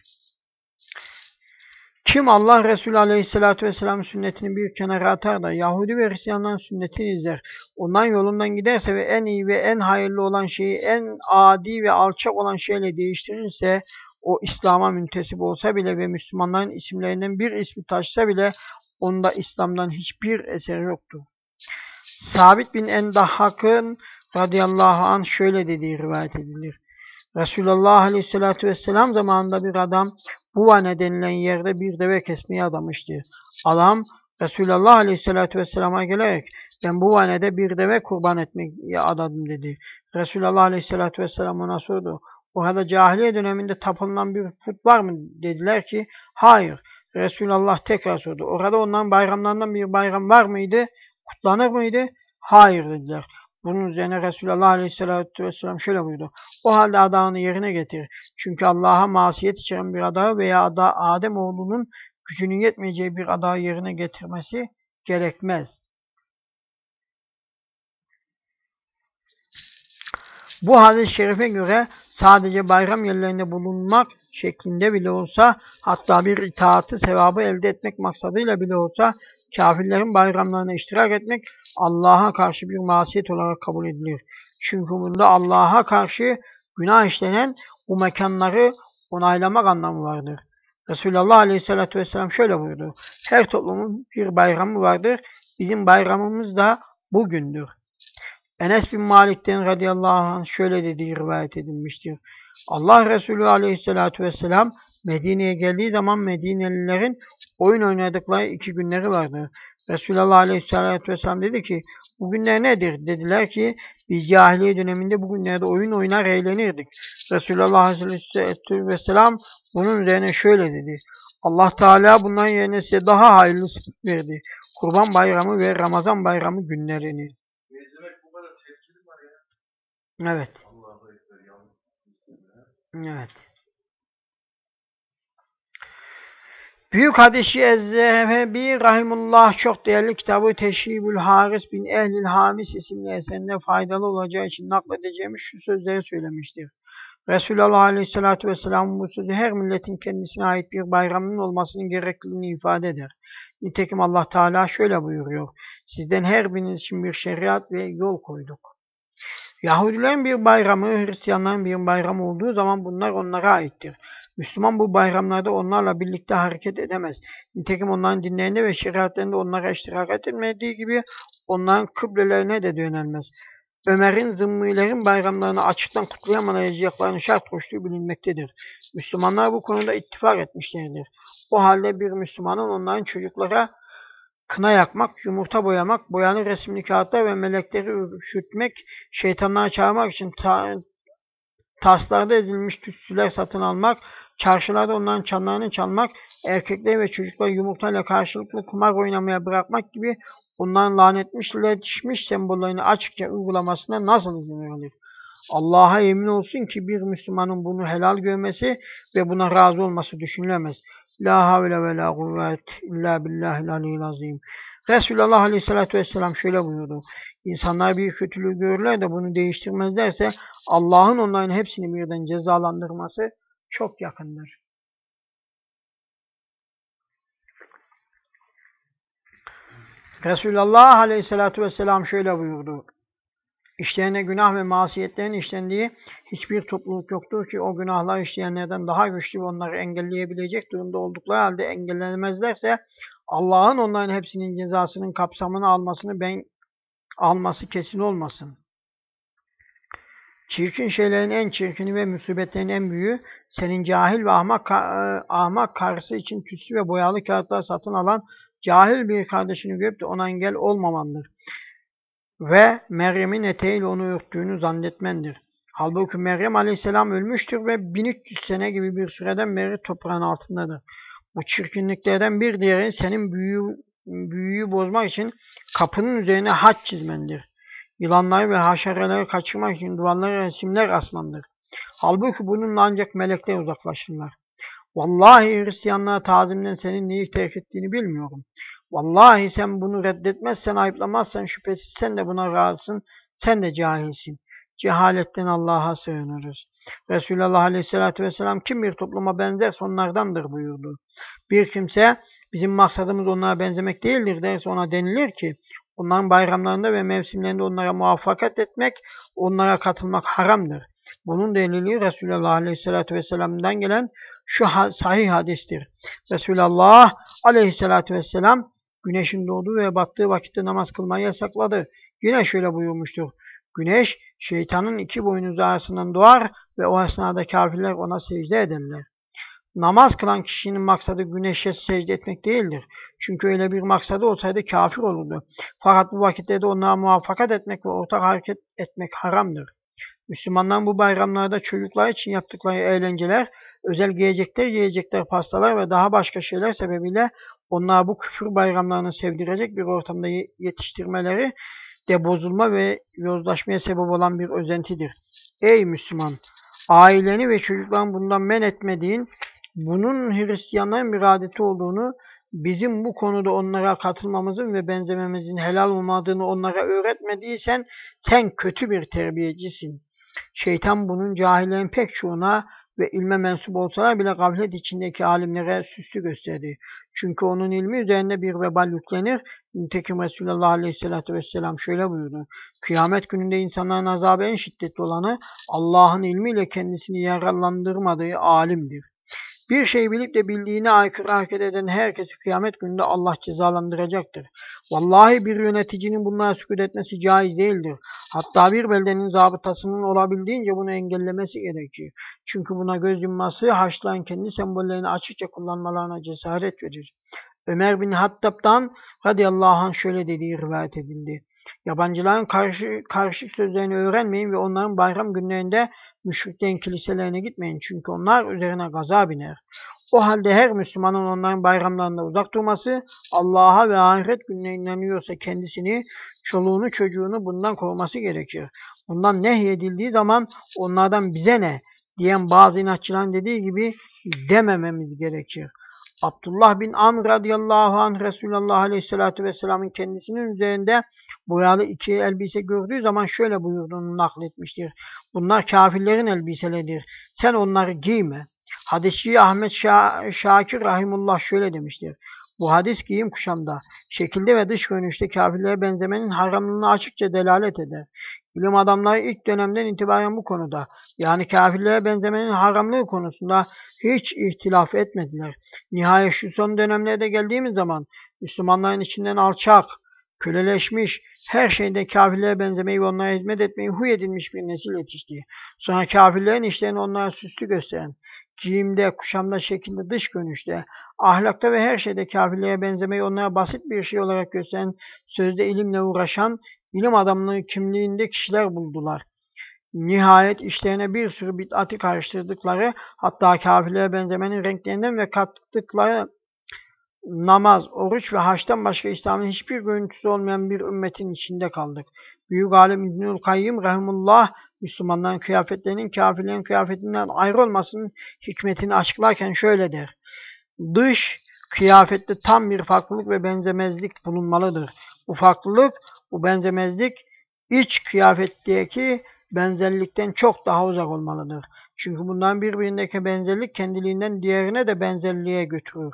Kim Allah Resulü Aleyhisselatü Vesselam'ın sünnetini bir kenara atar da Yahudi ve Hristiyanların sünnetini izler, ondan yolundan giderse ve en iyi ve en hayırlı olan şeyi en adi ve alçak olan şeyle değiştirirse, o İslam'a müntesip olsa bile ve Müslümanların isimlerinden bir ismi taşsa bile onda İslam'dan hiçbir eser yoktur. Sabit bin Endahak'ın radıyallahu anh şöyle dediği rivayet edilir. Resulullah aleyhissalatü vesselam zamanında bir adam Buvane denilen yerde bir deve kesmeye adamıştı. Adam Resulullah Aleyhisselatü Vesselam'a gelerek ben bu vanede bir deve kurban etmeye adadım dedi. Resulullah Aleyhisselatü Vesselam ona sordu. Orada cahiliye döneminde tapınılan bir put var mı? Dediler ki hayır. Resulullah tekrar sordu. Orada onların bayramlarından bir bayram var mıydı? Kutlanır mıydı? Hayır dediler. Bunun üzerine Resulullah Aleyhisselatü Vesselam şöyle buyurdu. O halde adağını yerine getir. Çünkü Allah'a masiyet içeren bir adağı veya ada Adem oğlunun gücünün yetmeyeceği bir adağı yerine getirmesi gerekmez. Bu hadis-i şerife göre sadece bayram yerlerinde bulunmak şeklinde bile olsa hatta bir itaatı sevabı elde etmek maksadıyla bile olsa kafirlerin bayramlarına iştirak etmek Allah'a karşı bir masiyet olarak kabul edilir. Çünkü bunda Allah'a karşı günah işlenen bu mekanları onaylamak anlamı vardır. Resulullah Aleyhisselatü Vesselam şöyle buyurdu. Her toplumun bir bayramı vardır. Bizim bayramımız da bugündür. Enes bin Malik'ten radıyallahu anh şöyle dediği rivayet edilmiştir. Allah Resulü Aleyhisselatü Vesselam Medine'ye geldiği zaman Medinelilerin oyun oynadıkları iki günleri vardı. Resulullah Aleyhisselatü Vesselam dedi ki bu günler nedir? Dediler ki biz cahiliye döneminde bu günlerde oyun oynar eğlenirdik. Resulullah Aleyhisselatü Vesselam bunun üzerine şöyle dedi. Allah Teala bundan yerine size daha hayırlısı verdi. Kurban bayramı ve Ramazan bayramı günlerini. Evet. Evet. Büyük hadisi Ezzehebi Rahimullah çok değerli kitabı Teşribül Haris bin Ehlil Hamis isimli eserinde faydalı olacağı için nakledeceğimiz şu sözleri söylemiştir. Resulullah Aleyhisselatü Vesselam bu sözü her milletin kendisine ait bir bayramının olmasının gerekliliğini ifade eder. Nitekim Allah Teala şöyle buyuruyor. Sizden her biriniz için bir şeriat ve yol koyduk. Yahudilerin bir bayramı, Hristiyanların bir bayramı olduğu zaman bunlar onlara aittir. Müslüman bu bayramlarda onlarla birlikte hareket edemez. Nitekim onların dinlerinde ve şeriatlarında onlara iştirak etmediği gibi onların kıblelerine de dönelmez. Ömer'in zımmilerin bayramlarını açıktan kutlayamayacaklarını şart koştuğu bilinmektedir. Müslümanlar bu konuda ittifak etmişlerdir. O halde bir Müslümanın onların çocuklara kına yakmak, yumurta boyamak, boyalı resimli kağıtlar ve melekleri ürkütmek, şeytanlara çağırmak için ta taslarda ezilmiş tütsüler satın almak, çarşılarda onların çanlarını çalmak, erkekler ve çocuklar yumurtayla karşılıklı kumar oynamaya bırakmak gibi onların lanetmişleşmiş sembollerini açıkça uygulamasına nasıl izin verilir? Allah'a emin olsun ki bir Müslümanın bunu helal görmesi ve buna razı olması düşünülemez. La havle ve la kuvvet illa billahil aliyyil azim. Resulullah Aleyhisselatü Vesselam şöyle buyurdu. İnsanlar bir kötülüğü görürler de bunu değiştirmezlerse Allah'ın onların hepsini birden cezalandırması çok yakındır. Resulullah Aleyhisselatü Vesselam şöyle buyurdu. İşlerine günah ve masiyetlerin işlendiği hiçbir topluluk yoktur ki o günahlar işleyenlerden daha güçlü onları engelleyebilecek durumda oldukları halde engellenemezlerse Allah'ın onların hepsinin cezasının kapsamını almasını ben alması kesin olmasın. Çirkin şeylerin en çirkini ve musibetlerin en büyüğü senin cahil ve ahmak, ahmak karısı için tütsü ve boyalı kağıtlar satın alan cahil bir kardeşini görüp de ona engel olmamandır. Ve Meryem'in eteğiyle onu örttüğünü zannetmendir. Halbuki Meryem aleyhisselam ölmüştür ve 1300 sene gibi bir süreden beri toprağın altındadır. Bu çirkinliklerden bir diğeri senin büyüyü, büyüyü bozmak için kapının üzerine haç çizmendir. Yılanları ve haşereleri kaçırmak için duvarlara resimler asmandır. Halbuki bununla ancak melekler uzaklaşırlar. Vallahi Hristiyanlığa tazimden senin neyi terk ettiğini bilmiyorum. Vallahi sen bunu reddetmezsen, ayıplamazsan şüphesiz sen de buna razısın, sen de cahilsin. Cehaletten Allah'a sığınırız. Resulullah Aleyhisselatü Vesselam kim bir topluma benzerse onlardandır buyurdu. Bir kimse bizim maksadımız onlara benzemek değildir derse ona denilir ki onların bayramlarında ve mevsimlerinde onlara muvaffakat etmek, onlara katılmak haramdır. Bunun delili Resulullah Aleyhisselatü Vesselam'dan gelen şu sahih hadistir. Resulullah Aleyhisselatü Vesselam güneşin doğduğu ve battığı vakitte namaz kılmayı yasakladı. Yine şöyle buyurmuştur. Güneş şeytanın iki boynuzu arasından doğar ve o esnada kafirler ona secde ederler. Namaz kılan kişinin maksadı güneşe secde etmek değildir. Çünkü öyle bir maksadı olsaydı kafir olurdu. Fakat bu vakitlerde onlara muvaffakat etmek ve ortak hareket etmek haramdır. Müslümanların bu bayramlarda çocuklar için yaptıkları eğlenceler, özel giyecekler, giyecekler, pastalar ve daha başka şeyler sebebiyle onlara bu küfür bayramlarını sevdirecek bir ortamda yetiştirmeleri de bozulma ve yozlaşmaya sebep olan bir özentidir. Ey Müslüman! Aileni ve çocukların bundan men etmediğin, bunun Hristiyanların bir adeti olduğunu, bizim bu konuda onlara katılmamızın ve benzememizin helal olmadığını onlara öğretmediysen, sen kötü bir terbiyecisin. Şeytan bunun cahillerin pek çoğuna ve ilme mensup olsalar bile gaflet içindeki alimlere süslü gösterdi. Çünkü onun ilmi üzerinde bir vebal yüklenir. Nitekim Resulullah Aleyhisselatü Vesselam şöyle buyurdu. Kıyamet gününde insanların azabı en şiddetli olanı Allah'ın ilmiyle kendisini yararlandırmadığı alimdir. Bir şey bilip de bildiğine aykırı hareket eden herkesi kıyamet gününde Allah cezalandıracaktır. Vallahi bir yöneticinin bunlara sükut etmesi caiz değildir. Hatta bir beldenin zabıtasının olabildiğince bunu engellemesi gerekir. Çünkü buna göz yumması haçların kendi sembollerini açıkça kullanmalarına cesaret verir. Ömer bin Hattab'dan radıyallahu anh şöyle dediği rivayet edildi. Yabancıların karşı, karşı sözlerini öğrenmeyin ve onların bayram günlerinde müşriklerin kiliselerine gitmeyin. Çünkü onlar üzerine gaza biner. O halde her Müslümanın onların bayramlarında uzak durması, Allah'a ve ahiret gününe inanıyorsa kendisini, çoluğunu, çocuğunu bundan koruması gerekir. Bundan nehyedildiği zaman onlardan bize ne diyen bazı inatçıların dediği gibi demememiz gerekir. Abdullah bin Amr radıyallahu anh Resulullah aleyhissalatü vesselamın kendisinin üzerinde boyalı iki elbise gördüğü zaman şöyle buyurduğunu nakletmiştir. Bunlar kafirlerin elbiseleridir. Sen onları giyme. Hadisçi Ahmet Şa Şakir Rahimullah şöyle demiştir. Bu hadis giyim kuşamda, şekilde ve dış görünüşte kafirlere benzemenin haramlığını açıkça delalet eder. İlim adamları ilk dönemden itibaren bu konuda, yani kafirlere benzemenin haramlığı konusunda hiç ihtilaf etmediler. Nihayet şu son dönemlerde geldiğimiz zaman, Müslümanların içinden alçak, köleleşmiş, her şeyde kafirlere benzemeyi ve onlara hizmet etmeyi huy edilmiş bir nesil yetişti. Sonra kafirlerin işlerini onlara süslü gösteren, giyimde, kuşamda, şekilde, dış görünüşte, ahlakta ve her şeyde kafirlere benzemeyi onlara basit bir şey olarak gösteren, sözde ilimle uğraşan, ilim adamlığı kimliğinde kişiler buldular. Nihayet işlerine bir sürü bid'ati karıştırdıkları, hatta kafirlere benzemenin renklerinden ve kattıkları namaz, oruç ve haçtan başka İslam'ın hiçbir görüntüsü olmayan bir ümmetin içinde kaldık. Büyük alim İbnül Kayyım Rahimullah Müslümanların kıyafetlerinin kafirlerin kıyafetinden ayrı olmasının hikmetini açıklarken şöyle der. Dış kıyafette tam bir farklılık ve benzemezlik bulunmalıdır. Bu farklılık, bu benzemezlik iç kıyafetteki benzerlikten çok daha uzak olmalıdır. Çünkü bundan birbirindeki benzerlik kendiliğinden diğerine de benzerliğe götürür.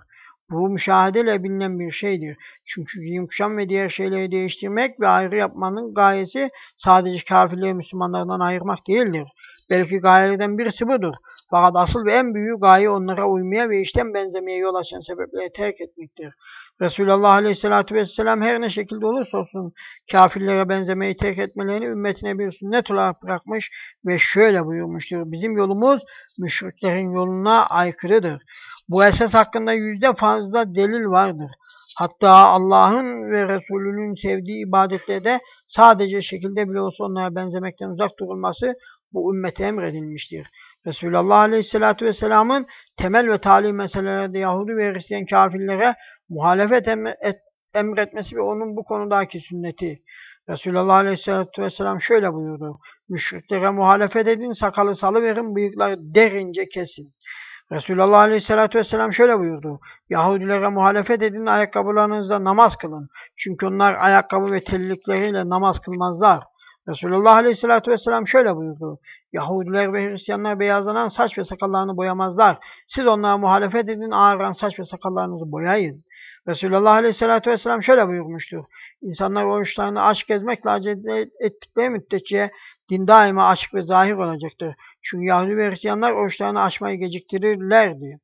Bu müşahedeyle bilinen bir şeydir. Çünkü giyim kuşam ve diğer şeyleri değiştirmek ve ayrı yapmanın gayesi sadece kafirleri Müslümanlardan ayırmak değildir. Belki gayelerden birisi budur. Fakat asıl ve en büyük gaye onlara uymaya ve işten benzemeye yol açan sebepleri terk etmektir. Resulullah Aleyhisselatü Vesselam her ne şekilde olursa olsun kafirlere benzemeyi terk etmelerini ümmetine bir sünnet olarak bırakmış ve şöyle buyurmuştur. Bizim yolumuz müşriklerin yoluna aykırıdır. Bu esas hakkında yüzde fazla delil vardır. Hatta Allah'ın ve Resulünün sevdiği ibadetlerde sadece şekilde bile olsa onlara benzemekten uzak durulması bu ümmete emredilmiştir. Resulullah Aleyhisselatü Vesselam'ın temel ve talim meselelerde Yahudi ve Hristiyan kafirlere muhalefet emretmesi ve onun bu konudaki sünneti. Resulullah Aleyhisselatü Vesselam şöyle buyurdu. Müşriklere muhalefet edin, sakalı salıverin, bıyıkları derince kesin. Resulullah Aleyhisselatü Vesselam şöyle buyurdu. Yahudilere muhalefet edin, ayakkabılarınızda namaz kılın. Çünkü onlar ayakkabı ve tellikleriyle namaz kılmazlar. Resulullah Aleyhisselatü Vesselam şöyle buyurdu. Yahudiler ve Hristiyanlar beyazlanan saç ve sakallarını boyamazlar. Siz onlara muhalefet edin, ağıran saç ve sakallarınızı boyayın. Resulullah Aleyhisselatü Vesselam şöyle buyurmuştur. İnsanlar oruçlarını aç gezmekle acele ettikleri müddetçe din daima açık ve zahir olacaktır. Çünkü Yahudi ve Hristiyanlar oruçlarını açmayı geciktirirlerdi.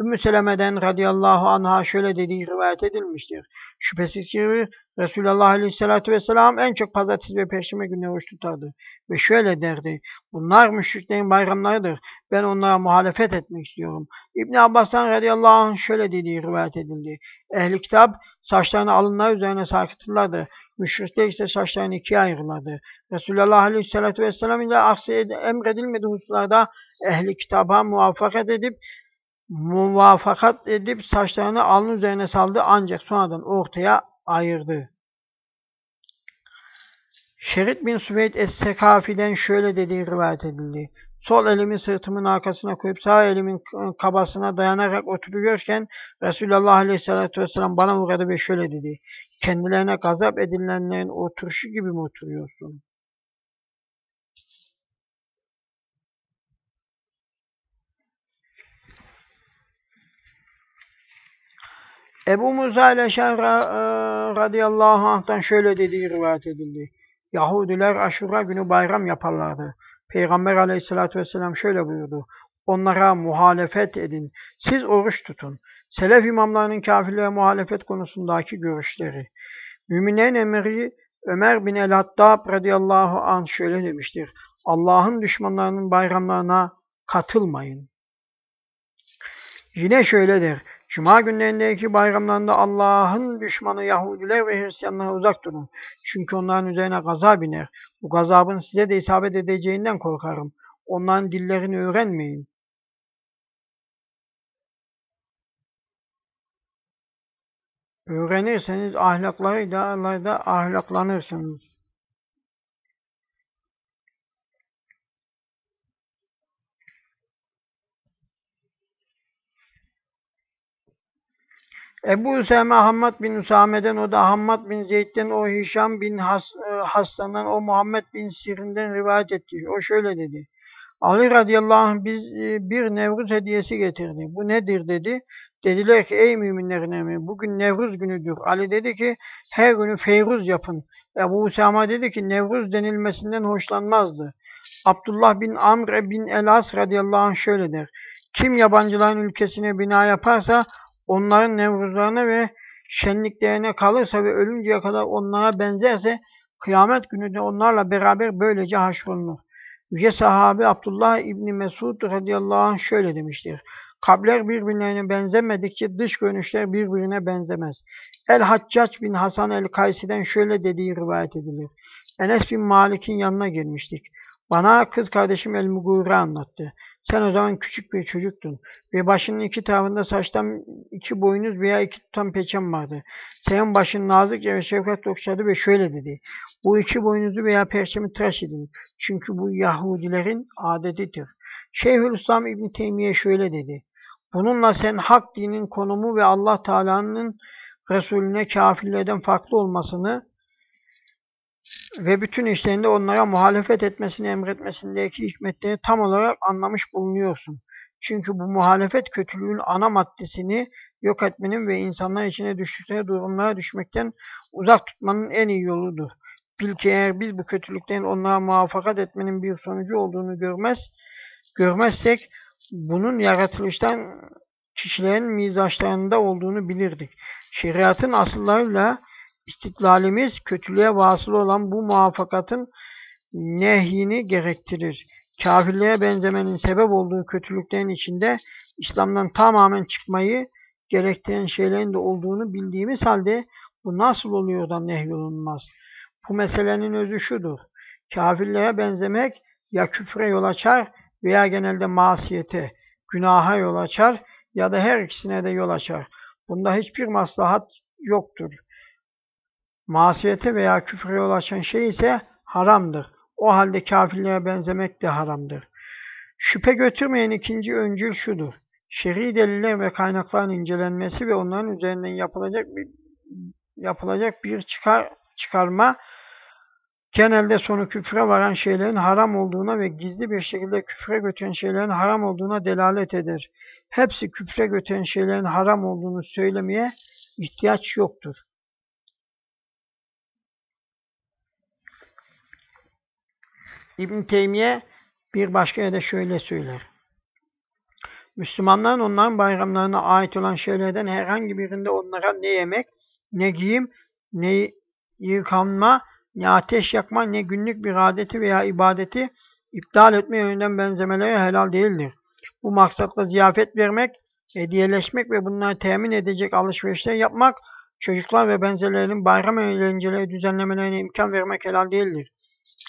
Ümmü Seleme'den radıyallahu anha şöyle dediği rivayet edilmiştir. Şüphesiz ki Resulullah aleyhissalatü vesselam en çok pazartesi ve perşembe günleri oruç tutardı. Ve şöyle derdi. Bunlar müşriklerin bayramlarıdır. Ben onlara muhalefet etmek istiyorum. İbn Abbas'tan radıyallahu anh şöyle dediği rivayet edildi. Ehli kitap saçlarını alınlar üzerine sarkıtırlardı. Müşrikler ise saçlarını ikiye ayırırlardı. Resulullah Aleyhisselatü Vesselam ile aksi emredilmediği hususlarda ehli kitaba muvaffakat edip muvafakat edip saçlarını alnı üzerine saldı ancak sonradan ortaya ayırdı. Şerit bin Süveyd Es-Sekafi'den şöyle dediği rivayet edildi. Sol elimi sırtımın arkasına koyup sağ elimin kabasına dayanarak oturuyorken Resulullah Aleyhisselatü Vesselam bana uğradı ve şöyle dedi. Kendilerine gazap edilenlerin oturuşu gibi mi oturuyorsun? Ebu Musa ile e, radıyallahu anh'tan şöyle dediği rivayet edildi. Yahudiler aşura günü bayram yaparlardı. Peygamber aleyhissalatü vesselam şöyle buyurdu. Onlara muhalefet edin. Siz oruç tutun. Selef imamlarının kafirlere muhalefet konusundaki görüşleri. Müminlerin emri Ömer bin el-Hattab radıyallahu anh şöyle demiştir. Allah'ın düşmanlarının bayramlarına katılmayın. Yine şöyle der. Cuma günlerindeki bayramlarında Allah'ın düşmanı Yahudiler ve Hristiyanlara uzak durun. Çünkü onların üzerine gazap iner. Bu gazabın size de isabet edeceğinden korkarım. Onların dillerini öğrenmeyin. Öğrenirseniz ahlaklarıyla da ahlaklanırsınız. Ebu Üsame Hammad bin Üsame'den, o da Hammad bin Zeyd'den, o Hişam bin Has, e, Hassan'dan, o Muhammed bin Sirin'den rivayet etti. O şöyle dedi. Ali radıyallahu anh biz e, bir Nevruz hediyesi getirdi. Bu nedir dedi. Dediler ki ey müminlerin emri bugün Nevruz günüdür. Ali dedi ki her günü feyruz yapın. Ebu Usama dedi ki Nevruz denilmesinden hoşlanmazdı. Abdullah bin Amr bin Elas radıyallahu anh şöyle der. Kim yabancıların ülkesine bina yaparsa onların nevruzlarına ve şenliklerine kalırsa ve ölünceye kadar onlara benzerse kıyamet günü de onlarla beraber böylece haşrolunur. Yüce sahabi Abdullah İbni Mesud radıyallahu anh şöyle demiştir. Kalpler birbirlerine benzemedikçe dış görünüşler birbirine benzemez. El-Haccac bin Hasan el-Kaysi'den şöyle dediği rivayet edilir. Enes bin Malik'in yanına gelmiştik. Bana kız kardeşim El-Mugure anlattı. Sen o zaman küçük bir çocuktun ve başının iki tarafında saçtan iki boynuz veya iki tutam peçem vardı. Senin başın nazikçe ve şefkat okşadı ve şöyle dedi. Bu iki boynuzu veya perçemi tıraş edin. Çünkü bu Yahudilerin adetidir. Şeyhülislam İbn Teymiye şöyle dedi. Bununla sen hak dinin konumu ve Allah Teala'nın Resulüne kafirlerden farklı olmasını ve bütün işlerinde onlara muhalefet etmesini emretmesindeki hikmetleri tam olarak anlamış bulunuyorsun. Çünkü bu muhalefet kötülüğün ana maddesini yok etmenin ve insanlar içine düştükleri durumlara düşmekten uzak tutmanın en iyi yoludur. Bil ki eğer biz bu kötülüklerin onlara muvaffakat etmenin bir sonucu olduğunu görmez, görmezsek bunun yaratılıştan kişilerin mizaçlarında olduğunu bilirdik. Şeriatın asıllarıyla istiklalimiz kötülüğe vasıl olan bu muvaffakatın nehyini gerektirir. Kafirlere benzemenin sebep olduğu kötülüklerin içinde İslam'dan tamamen çıkmayı gerektiren şeylerin de olduğunu bildiğimiz halde bu nasıl oluyor da nehyolunmaz? Bu meselenin özü şudur. Kafirlere benzemek ya küfre yol açar veya genelde masiyete, günaha yol açar ya da her ikisine de yol açar. Bunda hiçbir maslahat yoktur. Masiyete veya küfre yol açan şey ise haramdır. O halde kafirlere benzemek de haramdır. Şüphe götürmeyen ikinci öncül şudur. Şer'i deliller ve kaynakların incelenmesi ve onların üzerinden yapılacak bir yapılacak bir çıkar, çıkarma genelde sonu küfre varan şeylerin haram olduğuna ve gizli bir şekilde küfre götüren şeylerin haram olduğuna delalet eder. Hepsi küfre götüren şeylerin haram olduğunu söylemeye ihtiyaç yoktur. İbn Teymiye bir başka yerde şöyle söyler. Müslümanların onların bayramlarına ait olan şeylerden herhangi birinde onlara ne yemek, ne giyim, ne yıkanma, ne ateş yakma, ne günlük bir adeti veya ibadeti iptal etme yönünden benzemeleri helal değildir. Bu maksatla ziyafet vermek, hediyeleşmek ve bunları temin edecek alışverişler yapmak, çocuklar ve benzerlerinin bayram eğlenceleri düzenlemelerine imkan vermek helal değildir.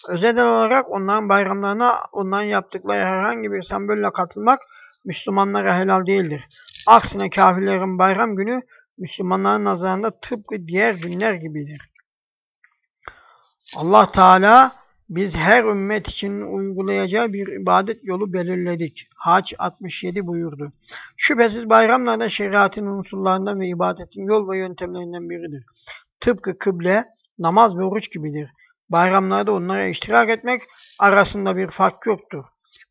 Özel olarak onların bayramlarına onların yaptıkları herhangi bir sembolle katılmak Müslümanlara helal değildir. Aksine kafirlerin bayram günü Müslümanların nazarında tıpkı diğer günler gibidir. Allah Teala biz her ümmet için uygulayacağı bir ibadet yolu belirledik. Hac 67 buyurdu. Şüphesiz bayramlarda şeriatın unsurlarından ve ibadetin yol ve yöntemlerinden biridir. Tıpkı kıble, namaz ve oruç gibidir. Bayramlarda onlara iştirak etmek arasında bir fark yoktur.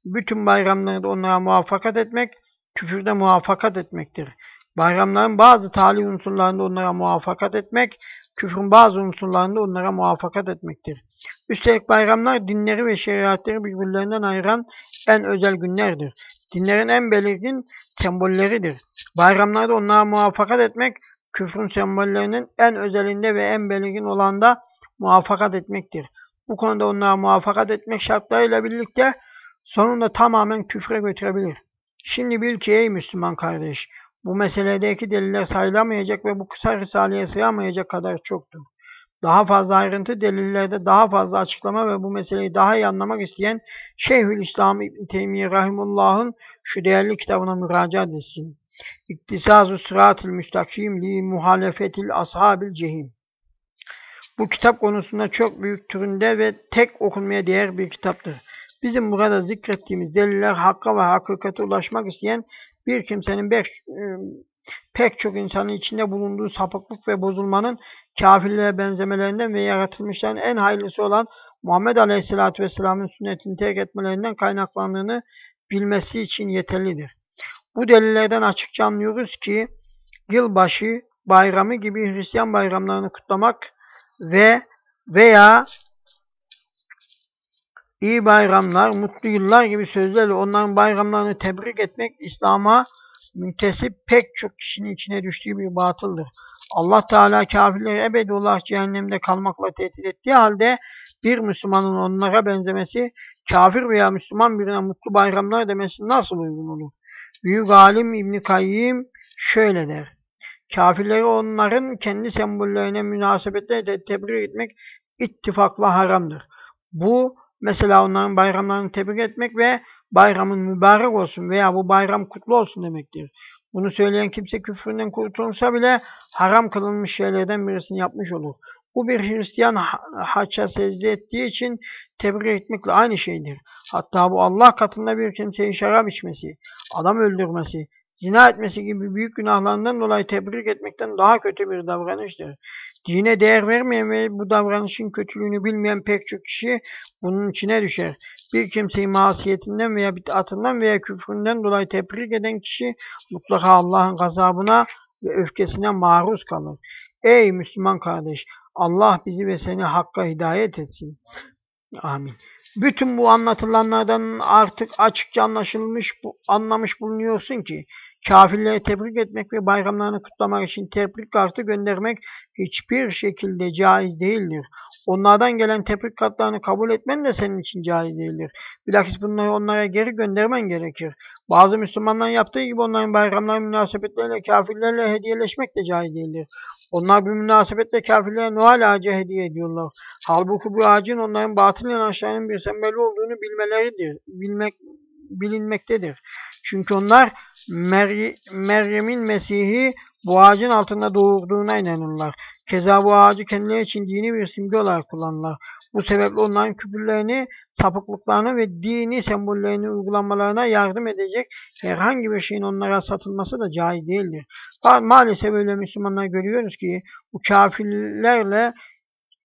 Bütün bayramlarda onlara muvaffakat etmek, küfürde muvaffakat etmektir. Bayramların bazı tali unsurlarında onlara muvaffakat etmek, küfrün bazı unsurlarında onlara muvaffakat etmektir. Üstelik bayramlar dinleri ve şeriatları birbirlerinden ayıran en özel günlerdir. Dinlerin en belirgin sembolleridir. Bayramlarda onlara muvaffakat etmek, küfrün sembollerinin en özelinde ve en belirgin olan da muvaffakat etmektir. Bu konuda onlara muvaffakat etmek şartlarıyla birlikte sonunda tamamen küfre götürebilir. Şimdi bil ki ey Müslüman kardeş, bu meseledeki deliller sayılamayacak ve bu kısa risaleye sığamayacak kadar çoktur. Daha fazla ayrıntı delillerde daha fazla açıklama ve bu meseleyi daha iyi anlamak isteyen Şeyhülislam İbn Teymiye Rahimullah'ın şu değerli kitabına müracaat etsin. İktisazu sıratil müstakim li muhalefetil ashabil cehim. Bu kitap konusunda çok büyük türünde ve tek okunmaya değer bir kitaptır. Bizim burada zikrettiğimiz deliller hakka ve hakikate ulaşmak isteyen bir kimsenin pek, e, pek çok insanın içinde bulunduğu sapıklık ve bozulmanın kafirlere benzemelerinden ve yaratılmışların en hayırlısı olan Muhammed Aleyhisselatü Vesselam'ın sünnetini terk etmelerinden kaynaklandığını bilmesi için yeterlidir. Bu delillerden açıkça anlıyoruz ki yılbaşı bayramı gibi Hristiyan bayramlarını kutlamak ve veya iyi bayramlar, mutlu yıllar gibi sözlerle onların bayramlarını tebrik etmek İslam'a müntesip pek çok kişinin içine düştüğü bir batıldır. Allah Teala kafirleri ebedi olarak cehennemde kalmakla tehdit ettiği halde bir Müslümanın onlara benzemesi, kafir veya Müslüman birine mutlu bayramlar demesi nasıl uygun olur? Büyük alim İbn Kayyim şöyle der. Kafirleri onların kendi sembollerine münasebetle tebrik etmek ittifakla haramdır. Bu mesela onların bayramlarını tebrik etmek ve bayramın mübarek olsun veya bu bayram kutlu olsun demektir. Bunu söyleyen kimse küfründen kurtulsa bile haram kılınmış şeylerden birisini yapmış olur. Bu bir Hristiyan haça secde ettiği için tebrik etmekle aynı şeydir. Hatta bu Allah katında bir kimseyi şarap içmesi, adam öldürmesi, zina etmesi gibi büyük günahlarından dolayı tebrik etmekten daha kötü bir davranıştır. Dine değer vermeyen ve bu davranışın kötülüğünü bilmeyen pek çok kişi bunun içine düşer. Bir kimseyi masiyetinden veya bid'atından veya küfründen dolayı tebrik eden kişi mutlaka Allah'ın gazabına ve öfkesine maruz kalır. Ey Müslüman kardeş! Allah bizi ve seni hakka hidayet etsin. Amin. Bütün bu anlatılanlardan artık açıkça anlaşılmış, anlamış bulunuyorsun ki kafirleri tebrik etmek ve bayramlarını kutlamak için tebrik kartı göndermek hiçbir şekilde caiz değildir. Onlardan gelen tebrik kartlarını kabul etmen de senin için caiz değildir. Bilakis bunları onlara geri göndermen gerekir. Bazı Müslümanların yaptığı gibi onların bayramları münasebetleriyle kafirlerle hediyeleşmek de caiz değildir. Onlar bir münasebetle kafirlere Noel ağacı hediye ediyorlar. Halbuki bu ağacın onların batıl inançlarının bir semboli olduğunu bilmeleridir, bilmek, bilinmektedir. Çünkü onlar Meryem'in Mesih'i bu ağacın altında doğurduğuna inanırlar. Keza bu ağacı kendileri için dini bir simge olarak kullanırlar. Bu sebeple onların küfürlerini, sapıklıklarını ve dini sembollerini uygulamalarına yardım edecek herhangi bir şeyin onlara satılması da caiz değildir. Maalesef öyle Müslümanlar görüyoruz ki bu kafirlerle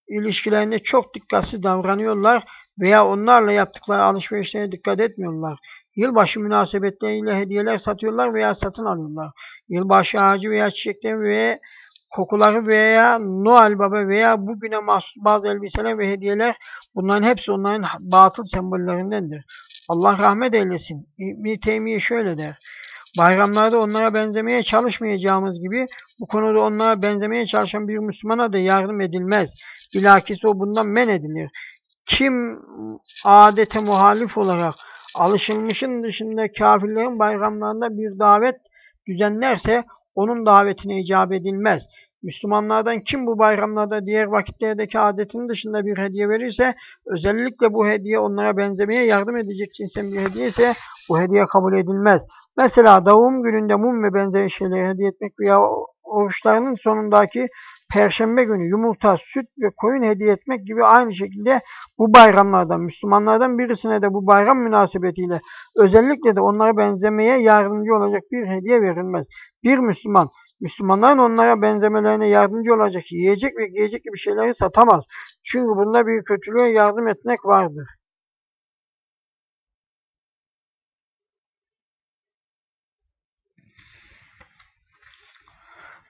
ilişkilerinde çok dikkatsiz davranıyorlar veya onlarla yaptıkları alışverişlere dikkat etmiyorlar. Yılbaşı münasebetleriyle hediyeler satıyorlar veya satın alıyorlar. Yılbaşı ağacı veya çiçekler veya kokuları veya Noel Baba veya bugüne mahsus bazı elbiseler ve hediyeler bunların hepsi onların batıl sembollerindendir. Allah rahmet eylesin. İbn-i Teymiye şöyle der. Bayramlarda onlara benzemeye çalışmayacağımız gibi bu konuda onlara benzemeye çalışan bir Müslümana da yardım edilmez. Bilakis o bundan men edilir. Kim adete muhalif olarak alışılmışın dışında kafirlerin bayramlarında bir davet düzenlerse onun davetine icap edilmez. Müslümanlardan kim bu bayramlarda diğer vakitlerdeki adetinin dışında bir hediye verirse özellikle bu hediye onlara benzemeye yardım edecek cinsen bir hediye ise bu hediye kabul edilmez. Mesela doğum gününde mum ve benzeri şeyleri hediye etmek veya oruçlarının sonundaki Perşembe günü yumurta, süt ve koyun hediye etmek gibi aynı şekilde bu bayramlardan, Müslümanlardan birisine de bu bayram münasebetiyle özellikle de onlara benzemeye yardımcı olacak bir hediye verilmez. Bir Müslüman, Müslümanların onlara benzemelerine yardımcı olacak yiyecek ve giyecek gibi şeyleri satamaz. Çünkü bunda bir kötülüğe yardım etmek vardır.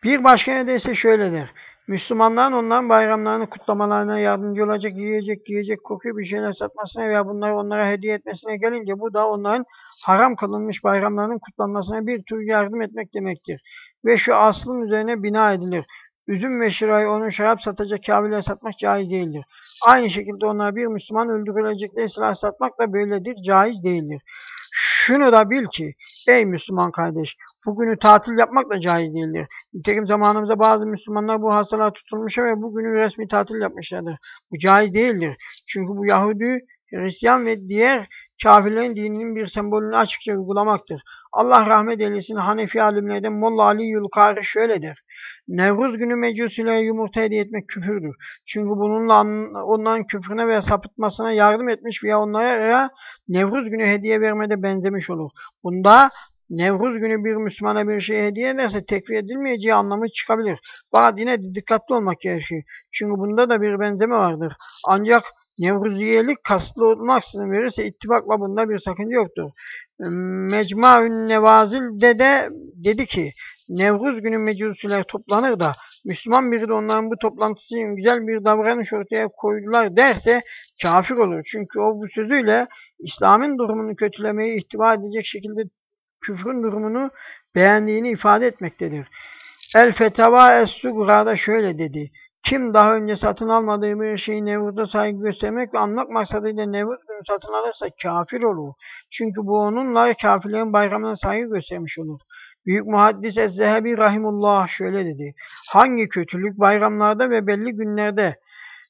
Bir başka yerde ise şöyledir. Müslümanların onların bayramlarını kutlamalarına yardımcı olacak, yiyecek, giyecek, kokuyor bir şeyler satmasına veya bunları onlara hediye etmesine gelince bu da onların haram kılınmış bayramlarının kutlanmasına bir tür yardım etmek demektir. Ve şu aslın üzerine bina edilir. Üzüm ve şırayı onun şarap satacak kâbile satmak caiz değildir. Aynı şekilde onlara bir Müslüman öldürülecekleri silah satmak da böyledir, caiz değildir. Şunu da bil ki ey Müslüman kardeş bugünü tatil yapmak da caiz değildir. Nitekim zamanımızda bazı Müslümanlar bu hastalığa tutulmuş ve bugünü resmi tatil yapmışlardır. Bu caiz değildir. Çünkü bu Yahudi, Hristiyan ve diğer kafirlerin dininin bir sembolünü açıkça uygulamaktır. Allah rahmet eylesin Hanefi alimlerden Molla Ali Yulkari şöyle der. Nevruz günü mecusilere yumurta hediye etmek küfürdür. Çünkü bununla onların küfrüne veya sapıtmasına yardım etmiş veya onlara Nevruz günü hediye vermede benzemiş olur. Bunda Nevruz günü bir Müslümana bir şey hediye ederse tekfir edilmeyeceği anlamı çıkabilir. Fakat yine dikkatli olmak gerekir. Çünkü bunda da bir benzeme vardır. Ancak Nevruziyelik kasıtlı olmaksızın verirse ittifakla bunda bir sakınca yoktur. Mecmua'ün Nevazil'de de dedi ki Nevruz günü mecusiler toplanır da Müslüman biri de onların bu toplantısı güzel bir davranış ortaya koydular derse kafir olur. Çünkü o bu sözüyle İslam'ın durumunu kötülemeye ihtiva edecek şekilde küfrün durumunu beğendiğini ifade etmektedir. El Fetava Es-Sugra'da şöyle dedi. Kim daha önce satın almadığı bir şeyi Nevruz'a saygı göstermek ve anmak maksadıyla Nevruz günü satın alırsa kafir olur. Çünkü bu onunla kafirlerin bayramına saygı göstermiş olur. Büyük muhaddis Ez-Zehebi Rahimullah şöyle dedi. Hangi kötülük bayramlarda ve belli günlerde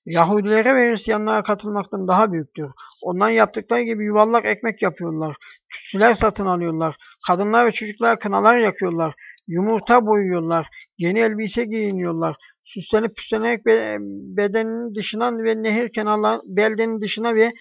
Yahudilere ve Hristiyanlara katılmaktan daha büyüktür. Ondan yaptıkları gibi yuvarlak ekmek yapıyorlar. Tütsüler satın alıyorlar. Kadınlar ve çocuklar kınalar yakıyorlar. Yumurta boyuyorlar. Yeni elbise giyiniyorlar. Süslenip püslenerek bedenin dışına ve nehir kenarlarına, beldenin dışına ve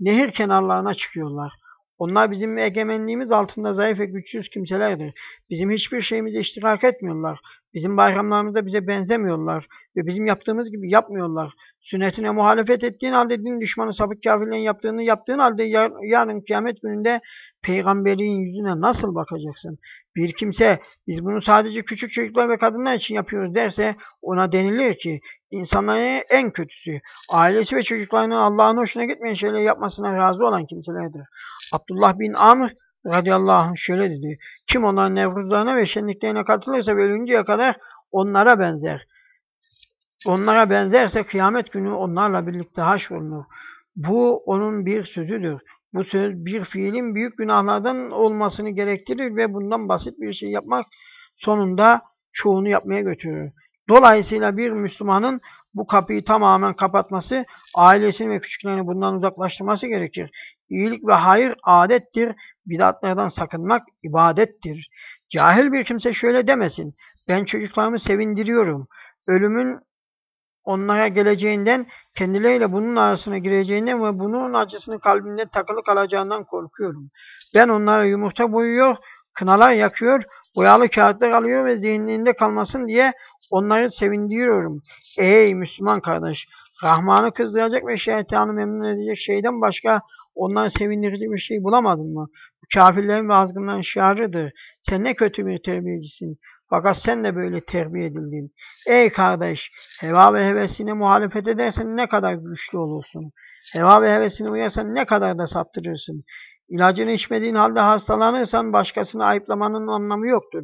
nehir kenarlarına çıkıyorlar. Onlar bizim egemenliğimiz altında zayıf ve güçsüz kimselerdir. Bizim hiçbir şeyimize iştirak etmiyorlar. Bizim bayramlarımızda bize benzemiyorlar ve bizim yaptığımız gibi yapmıyorlar. Sünnetine muhalefet ettiğin halde din düşmanı sapık kafirlerin yaptığını yaptığın halde yar, yarın kıyamet gününde peygamberin yüzüne nasıl bakacaksın? Bir kimse biz bunu sadece küçük çocuklar ve kadınlar için yapıyoruz derse ona denilir ki insanların en kötüsü ailesi ve çocuklarının Allah'ın hoşuna gitmeyen şeyleri yapmasına razı olan kimselerdir. Abdullah bin Amr radıyallahu anh şöyle dedi. Kim onların nevruzlarına ve şenliklerine katılırsa ve ölünceye kadar onlara benzer. Onlara benzerse kıyamet günü onlarla birlikte haşrolunur. Bu onun bir sözüdür. Bu söz bir fiilin büyük günahlardan olmasını gerektirir ve bundan basit bir şey yapmak sonunda çoğunu yapmaya götürür. Dolayısıyla bir Müslümanın bu kapıyı tamamen kapatması, ailesini ve küçüklerini bundan uzaklaştırması gerekir. İyilik ve hayır adettir, bidatlardan sakınmak ibadettir. Cahil bir kimse şöyle demesin, ben çocuklarımı sevindiriyorum. Ölümün onlara geleceğinden, kendileriyle bunun arasına gireceğinden ve bunun acısını kalbinde takılı kalacağından korkuyorum. Ben onlara yumurta boyuyor, kınalar yakıyor, boyalı kağıtlar alıyor ve zihninde kalmasın diye onları sevindiriyorum. Ey Müslüman kardeş! Rahman'ı kızdıracak ve şeytanı memnun edecek şeyden başka onları sevindirici bir şey bulamadın mı? Kafirlerin ve azgınların şiarıdır. Sen ne kötü bir terbiyecisin. Fakat sen de böyle terbiye edildin. Ey kardeş, heva ve hevesine muhalefet edersen ne kadar güçlü olursun. Heva ve hevesine uyarsan ne kadar da saptırırsın. İlacını içmediğin halde hastalanırsan başkasını ayıplamanın anlamı yoktur.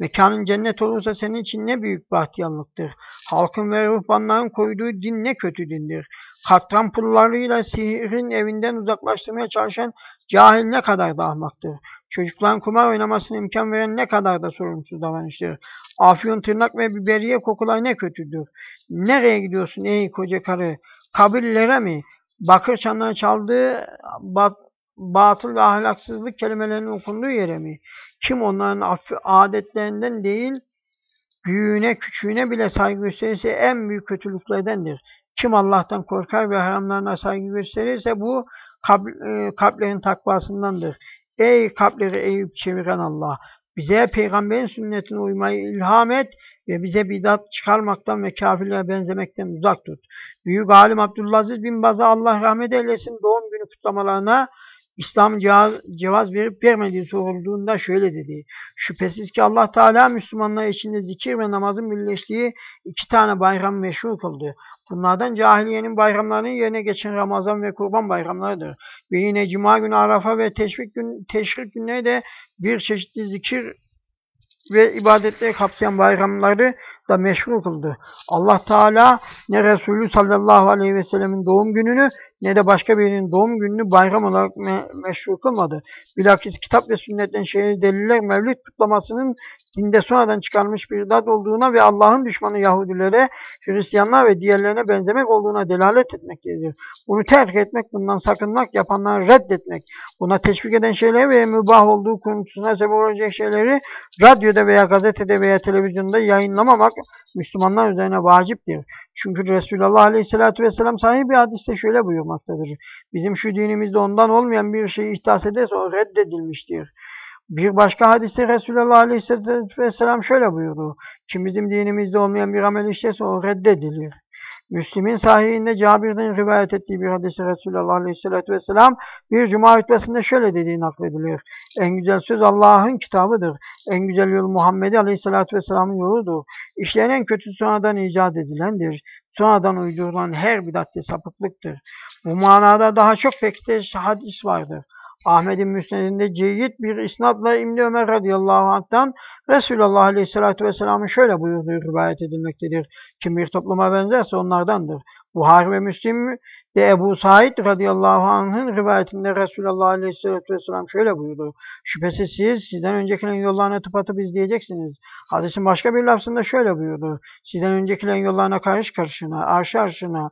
Mekanın cennet olursa senin için ne büyük bahtiyarlıktır. Halkın ve ruhbanların koyduğu din ne kötü dindir. Katran pullarıyla sihirin evinden uzaklaştırmaya çalışan cahil ne kadar da ahmaktır. Çocukların kumar oynamasına imkan veren ne kadar da sorumsuz davranıştır. Afyon, tırnak ve biberiye kokular ne kötüdür. Nereye gidiyorsun ey koca karı? Kabirlere mi? Bakır çanları çaldığı bat, batıl ve ahlaksızlık kelimelerinin okunduğu yere mi? Kim onların adetlerinden değil, büyüğüne küçüğüne bile saygı gösterirse en büyük kötülüklerdendir. Kim Allah'tan korkar ve haramlarına saygı gösterirse bu e, kalplerin takvasındandır. Ey kalpleri eğip çeviren Allah! Bize peygamberin sünnetine uymayı ilham et ve bize bidat çıkarmaktan ve kafirlere benzemekten uzak tut. Büyük alim Abdülaziz bin Baz'a Allah rahmet eylesin doğum günü kutlamalarına İslam cevaz verip vermediği sorulduğunda şöyle dedi. Şüphesiz ki Allah Teala Müslümanlar içinde zikir ve namazın birleştiği iki tane bayram meşhur kıldı. Bunlardan cahiliyenin bayramlarının yerine geçen Ramazan ve Kurban bayramlarıdır. Ve yine Cuma günü Arafa ve Teşvik gün, Teşrik günleri de bir çeşitli zikir ve ibadetleri kapsayan bayramları da meşhur kıldı. Allah Teala ne Resulü sallallahu aleyhi ve sellemin doğum gününü ne de başka birinin doğum gününü bayram olarak me meşru kılmadı. Bilakis kitap ve sünnetten şehir deliller mevlüt kutlamasının dinde sonradan çıkarmış bir dat olduğuna ve Allah'ın düşmanı Yahudilere, Hristiyanlar ve diğerlerine benzemek olduğuna delalet etmektedir. Bunu terk etmek, bundan sakınmak, yapanları reddetmek, buna teşvik eden şeyleri ve mübah olduğu konusuna sebep olacak şeyleri radyoda veya gazetede veya televizyonda yayınlamamak Müslümanlar üzerine vaciptir. Çünkü Resulullah Aleyhisselatü Vesselam sahih bir hadiste şöyle buyurmaktadır. Bizim şu dinimizde ondan olmayan bir şey ihdas ederse o reddedilmiştir. Bir başka hadiste Resulullah Aleyhisselatü Vesselam şöyle buyurdu. Kim bizim dinimizde olmayan bir amel işlerse o reddedilir. Müslim'in sahihinde Cabir'den rivayet ettiği bir hadise Resulullah Aleyhisselatü Vesselam bir cuma hutbesinde şöyle dediği nakledilir. En güzel söz Allah'ın kitabıdır. En güzel yol Muhammed Aleyhisselatü Vesselam'ın yoludur. İşlerin en kötü sonradan icat edilendir. Sonradan uydurulan her bidatte sapıklıktır. Bu manada daha çok pek hadis vardır. Ahmet'in müsnedinde ceyyid bir isnatla İbni Ömer radıyallahu anh'tan Resulullah aleyhissalatü vesselamın şöyle buyurduğu rivayet edilmektedir. Kim bir topluma benzerse onlardandır. Buhari ve Müslim de Ebu Said radıyallahu anh'ın rivayetinde Resulullah aleyhissalatü vesselam şöyle buyurdu. Şüphesiz siz sizden öncekilerin yollarına tıpatıp izleyeceksiniz. Hadisin başka bir lafzında şöyle buyurdu. Sizden öncekilerin yollarına karış karışına, arşı arşına,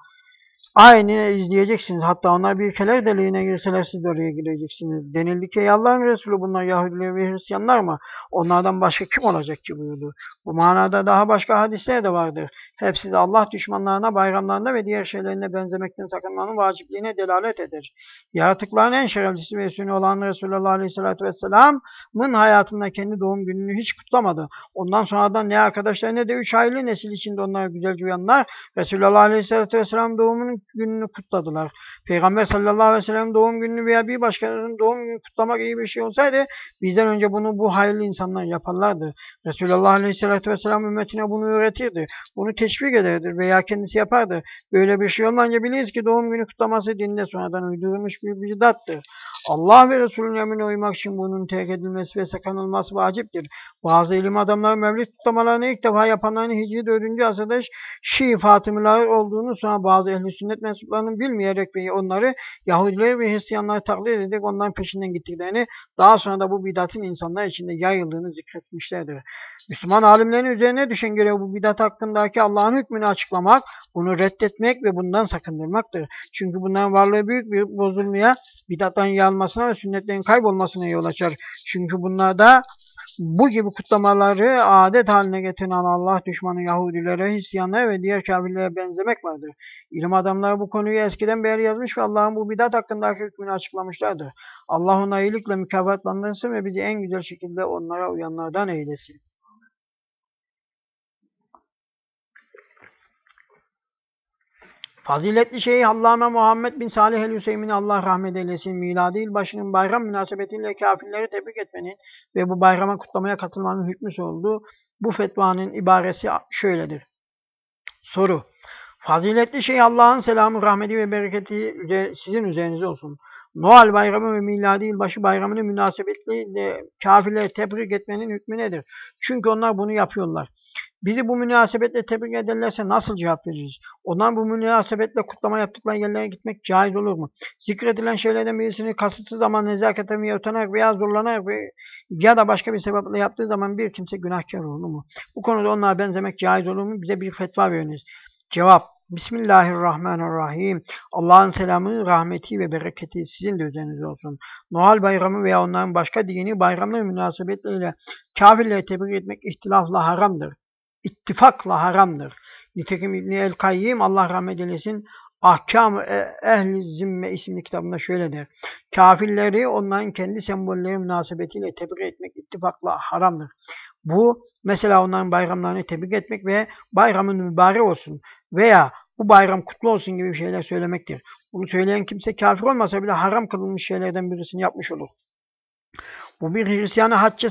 Aynı izleyeceksiniz. Hatta onlar bir keler deliğine girseler siz de oraya gireceksiniz. Denildi ki Allah'ın Resulü bunlar Yahudiler ve Hristiyanlar mı? Onlardan başka kim olacak ki buyurdu. Bu manada daha başka hadisler de vardır. Hepsi de Allah düşmanlarına, bayramlarında ve diğer şeylerine benzemekten sakınmanın vacipliğine delalet eder. Yaratıkların en şereflisi ve üstünü olan Resulullah Aleyhisselatü Vesselam'ın hayatında kendi doğum gününü hiç kutlamadı. Ondan sonradan ne arkadaşlar ne de üç hayırlı nesil içinde onlara güzelce uyanlar Resulullah Aleyhisselatü Vesselam doğumunun gününü kutladılar. Peygamber sallallahu aleyhi ve sellem doğum gününü veya bir başkasının doğum günü kutlamak iyi bir şey olsaydı bizden önce bunu bu hayırlı insanlar yaparlardı. Resulullah aleyhissalatü vesselam ümmetine bunu öğretirdi. Bunu teşvik ederdi veya kendisi yapardı. Böyle bir şey olmayınca biliriz ki doğum günü kutlaması dinde sonradan uydurulmuş bir bidattır. Allah ve Resulünün emrine uymak için bunun terk edilmesi ve sakınılması vaciptir. Bazı ilim adamları mevlid kutlamalarını ilk defa yapanların Hicri 4. asırda Şii Fatımiler olduğunu sonra bazı ehli sünnet mensuplarının bilmeyerek ve onları Yahudileri ve Hristiyanları taklit ederek onların peşinden gittiklerini daha sonra da bu bidatın insanlar içinde yayıldığını zikretmişlerdir. Müslüman alimlerin üzerine düşen görev bu bidat hakkındaki Allah'ın hükmünü açıklamak, bunu reddetmek ve bundan sakındırmaktır. Çünkü bunların varlığı büyük bir bozulmaya, bidattan yayılmasına ve sünnetlerin kaybolmasına yol açar. Çünkü bunlarda bu gibi kutlamaları adet haline getiren Allah düşmanı Yahudilere, Hristiyanlara ve diğer kafirlere benzemek vardır. İlim adamları bu konuyu eskiden beri yazmış ve Allah'ın bu bidat hakkındaki hükmünü açıklamışlardır. Allah ona iyilikle mükafatlandırsın ve bizi en güzel şekilde onlara uyanlardan eylesin. Faziletli Şeyh Allame Muhammed bin Salih el-Hüseymin Allah rahmet eylesin. Miladi yılbaşının bayram münasebetiyle kafirleri tebrik etmenin ve bu bayrama kutlamaya katılmanın hükmüsü oldu. Bu fetvanın ibaresi şöyledir. Soru. Faziletli Şeyh Allah'ın selamı, rahmeti ve bereketi sizin üzerinize olsun. Noel bayramı ve miladi yılbaşı bayramını münasebetli kafirleri tebrik etmenin hükmü nedir? Çünkü onlar bunu yapıyorlar. Bizi bu münasebetle tebrik ederlerse nasıl cevap vereceğiz? Ondan bu münasebetle kutlama yaptıkları yerlere gitmek caiz olur mu? Zikredilen şeylerden birisini kasıtsız zaman nezaketen veya utanarak veya zorlanarak ve ya da başka bir sebeple yaptığı zaman bir kimse günahkar olur mu? Bu konuda onlara benzemek caiz olur mu? Bize bir fetva veriniz. Cevap. Bismillahirrahmanirrahim. Allah'ın selamı, rahmeti ve bereketi sizin de üzerinize olsun. Noel bayramı veya onların başka dini bayramları münasebetleriyle kafirleri tebrik etmek ihtilafla haramdır ittifakla haramdır. Nitekim İbni El-Kayyim Allah rahmet eylesin Ahkam Ehli Zimme isimli kitabında şöyle der. Kafirleri onların kendi sembolleri münasebetiyle tebrik etmek ittifakla haramdır. Bu mesela onların bayramlarını tebrik etmek ve bayramın mübarek olsun veya bu bayram kutlu olsun gibi şeyler söylemektir. Bunu söyleyen kimse kafir olmasa bile haram kılınmış şeylerden birisini yapmış olur. Bu bir Hristiyanı hacca,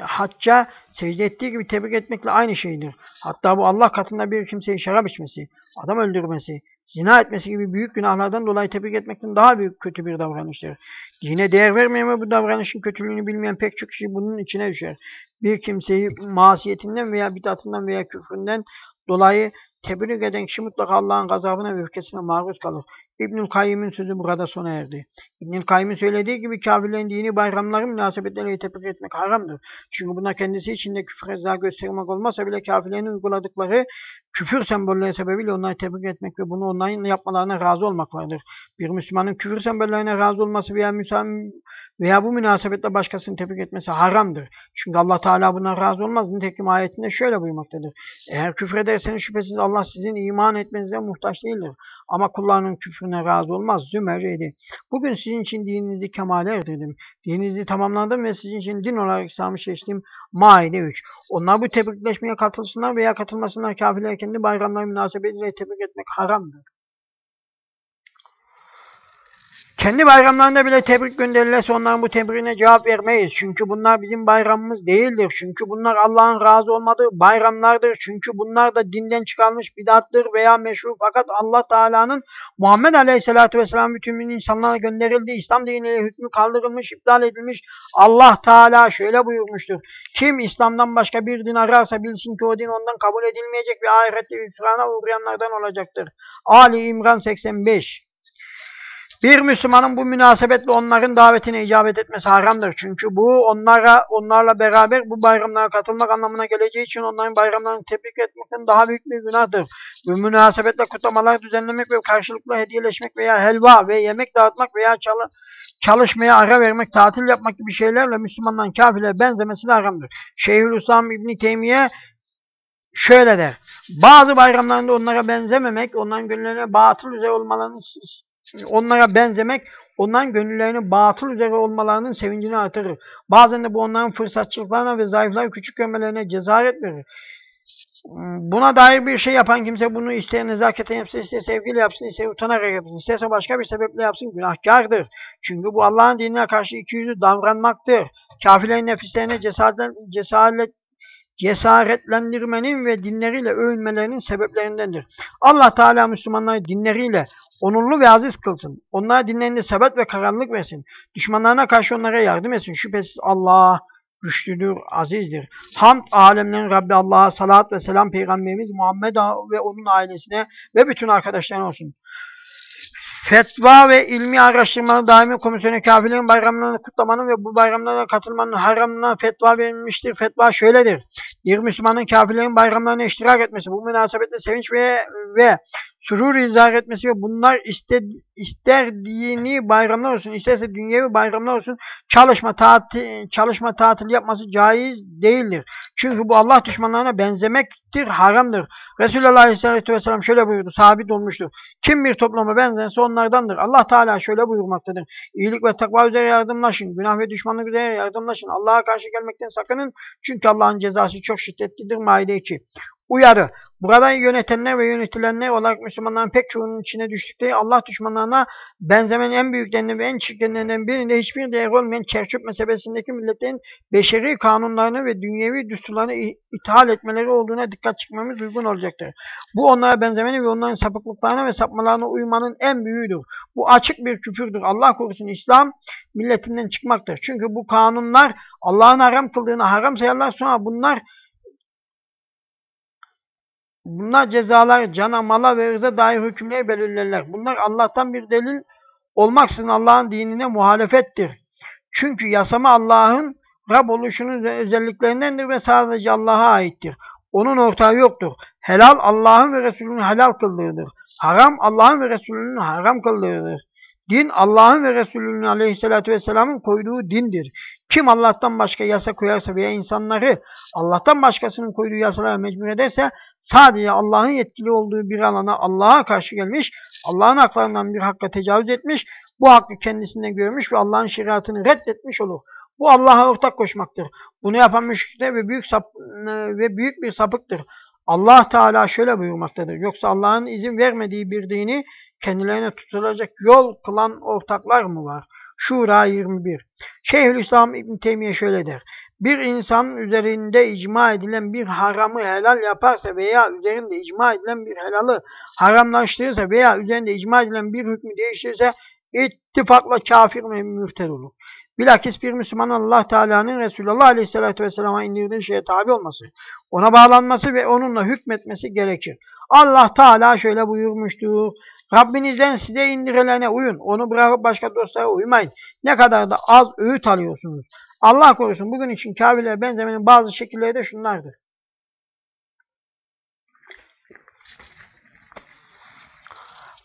hacca secde ettiği gibi tebrik etmekle aynı şeydir. Hatta bu Allah katında bir kimseyi şarap içmesi, adam öldürmesi, zina etmesi gibi büyük günahlardan dolayı tebrik etmekten daha büyük kötü bir davranıştır. Dine değer vermeyen ve bu davranışın kötülüğünü bilmeyen pek çok kişi bunun içine düşer. Bir kimseyi masiyetinden veya bidatından veya küfründen dolayı tebrik eden kişi mutlaka Allah'ın gazabına ve öfkesine maruz kalır. İbnül Kayyim'in sözü burada sona erdi. İbnül Kayyim'in söylediği gibi kafirlerin dini bayramları münasebetleriyle tebrik etmek haramdır. Çünkü buna kendisi içinde küfür reza göstermek olmasa bile kafirlerin uyguladıkları küfür sembolleri sebebiyle onları tebrik etmek ve bunu onların yapmalarına razı olmak vardır. Bir Müslümanın küfür sembollerine razı olması veya Müslüman veya bu münasebetle başkasını tebrik etmesi haramdır. Çünkü Allah Teala buna razı olmaz. Nitekim ayetinde şöyle buyurmaktadır. Eğer küfür ederseniz şüphesiz Allah sizin iman etmenize muhtaç değildir. Ama kullarının küfrüne razı olmaz. Zümer 7. Bugün sizin için dininizi kemale erdirdim. Dininizi tamamladım ve sizin için din olarak İslam'ı seçtim. Maide 3. Onlar bu tebrikleşmeye katılsınlar veya katılmasınlar kafirler kendi bayramları münasebetiyle tebrik etmek haramdır. Kendi bayramlarında bile tebrik gönderilirse onların bu tebriğine cevap vermeyiz. Çünkü bunlar bizim bayramımız değildir. Çünkü bunlar Allah'ın razı olmadığı bayramlardır. Çünkü bunlar da dinden çıkarılmış bidattır veya meşru. Fakat Allah Teala'nın Muhammed Aleyhisselatü Vesselam bütün insanlara gönderildiği İslam diniyle hükmü kaldırılmış, iptal edilmiş. Allah Teala şöyle buyurmuştur. Kim İslam'dan başka bir din ararsa bilsin ki o din ondan kabul edilmeyecek ve ahirette hüsrana uğrayanlardan olacaktır. Ali İmran 85 bir Müslümanın bu münasebetle onların davetine icabet etmesi haramdır. Çünkü bu onlara onlarla beraber bu bayramlara katılmak anlamına geleceği için onların bayramlarını tebrik etmekten daha büyük bir günahdır. Bu münasebetle kutlamalar düzenlemek ve karşılıklı hediyeleşmek veya helva ve yemek dağıtmak veya çalı, çalışmaya ara vermek, tatil yapmak gibi şeylerle Müslümanların kafirlere benzemesi de haramdır. Şeyhülislam İbni Teymiye şöyle der. Bazı bayramlarında onlara benzememek, onların gönüllerine batıl üzere olmalarını onlara benzemek onların gönüllerinin batıl üzere olmalarının sevincini artırır. Bazen de bu onların fırsatçılıklarına ve zayıfları küçük görmelerine cezaret verir. Buna dair bir şey yapan kimse bunu ister nezaketen yapsın, ister sevgiyle yapsın, ister utanarak yapsın, isterse başka bir sebeple yapsın günahkardır. Çünkü bu Allah'ın dinine karşı iki yüzlü davranmaktır. Kafirlerin nefislerine cesaret, cesaret, cesaretlendirmenin ve dinleriyle övünmelerinin sebeplerindendir. Allah Teala Müslümanları dinleriyle onurlu ve aziz kılsın. Onlara dinlerinde sebet ve karanlık versin. Düşmanlarına karşı onlara yardım etsin. Şüphesiz Allah güçlüdür, azizdir. Hamd alemlerin Rabbi Allah'a salat ve selam Peygamberimiz Muhammed ve onun ailesine ve bütün arkadaşlarına olsun. Fetva ve ilmi araştırmanın daimi komisyonu kafirlerin bayramlarını kutlamanın ve bu bayramlara katılmanın haramına fetva verilmiştir. Fetva şöyledir. Bir Müslümanın kafirlerin bayramlarına iştirak etmesi, bu münasebetle sevinç ve, ve surur izah etmesi ve bunlar iste, ister dini bayramlar olsun, isterse dünyevi bayramlar olsun çalışma, tatil, çalışma tatil yapması caiz değildir. Çünkü bu Allah düşmanlarına benzemektir, haramdır. Resulullah Aleyhisselatü Vesselam şöyle buyurdu, sabit olmuştur. Kim bir topluma benzerse onlardandır. Allah Teala şöyle buyurmaktadır. İyilik ve takva üzere yardımlaşın, günah ve düşmanlık üzere yardımlaşın. Allah'a karşı gelmekten sakının. Çünkü Allah'ın cezası çok şiddetlidir. Maide 2. Uyarı. Burada yönetenler ve yönetilenler olarak Müslümanların pek çoğunun içine düştükleri Allah düşmanlarına benzemenin en büyüklerinden ve en çirkinlerinden birinde hiçbir değer olmayan Çerçöp mezhebesindeki milletlerin beşeri kanunlarını ve dünyevi düsturlarını ithal etmeleri olduğuna dikkat çıkmamız uygun olacaktır. Bu onlara benzemenin ve onların sapıklıklarına ve sapmalarına uymanın en büyüğüdür. Bu açık bir küfürdür. Allah korusun İslam milletinden çıkmaktır. Çünkü bu kanunlar Allah'ın haram kıldığını haram sayarlar sonra bunlar Bunlar cezalar cana, mala ve ırza dair hükümleri belirlerler. Bunlar Allah'tan bir delil olmaksızın Allah'ın dinine muhalefettir. Çünkü yasama Allah'ın Rab oluşunun özelliklerindendir ve sadece Allah'a aittir. Onun ortağı yoktur. Helal Allah'ın ve Resulünün helal kıldığıdır. Haram Allah'ın ve Resulünün haram kıldığıdır. Din Allah'ın ve Resulünün aleyhissalatü vesselamın koyduğu dindir. Kim Allah'tan başka yasa koyarsa veya insanları Allah'tan başkasının koyduğu yasalara mecbur ederse sadece Allah'ın yetkili olduğu bir alana Allah'a karşı gelmiş, Allah'ın haklarından bir hakka tecavüz etmiş, bu hakkı kendisinde görmüş ve Allah'ın şeriatını reddetmiş olur. Bu Allah'a ortak koşmaktır. Bunu yapan müşrikler ve büyük sap ve büyük bir sapıktır. Allah Teala şöyle buyurmaktadır. Yoksa Allah'ın izin vermediği bir dini kendilerine tutulacak yol kılan ortaklar mı var? Şura 21. Şeyhülislam İbn Teymiye şöyle der. Bir insan üzerinde icma edilen bir haramı helal yaparsa veya üzerinde icma edilen bir helalı haramlaştırırsa veya üzerinde icma edilen bir hükmü değiştirirse ittifakla kafir ve mürted olur. Bilakis bir Müslüman Allah Teala'nın Resulullah Aleyhisselatü Vesselam'a indirdiği şeye tabi olması, ona bağlanması ve onunla hükmetmesi gerekir. Allah Teala şöyle buyurmuştur. Rabbinizden size indirilene uyun. Onu bırakıp başka dostlara uymayın. Ne kadar da az öğüt alıyorsunuz. Allah korusun bugün için kafirlere benzemenin bazı şekilleri de şunlardır.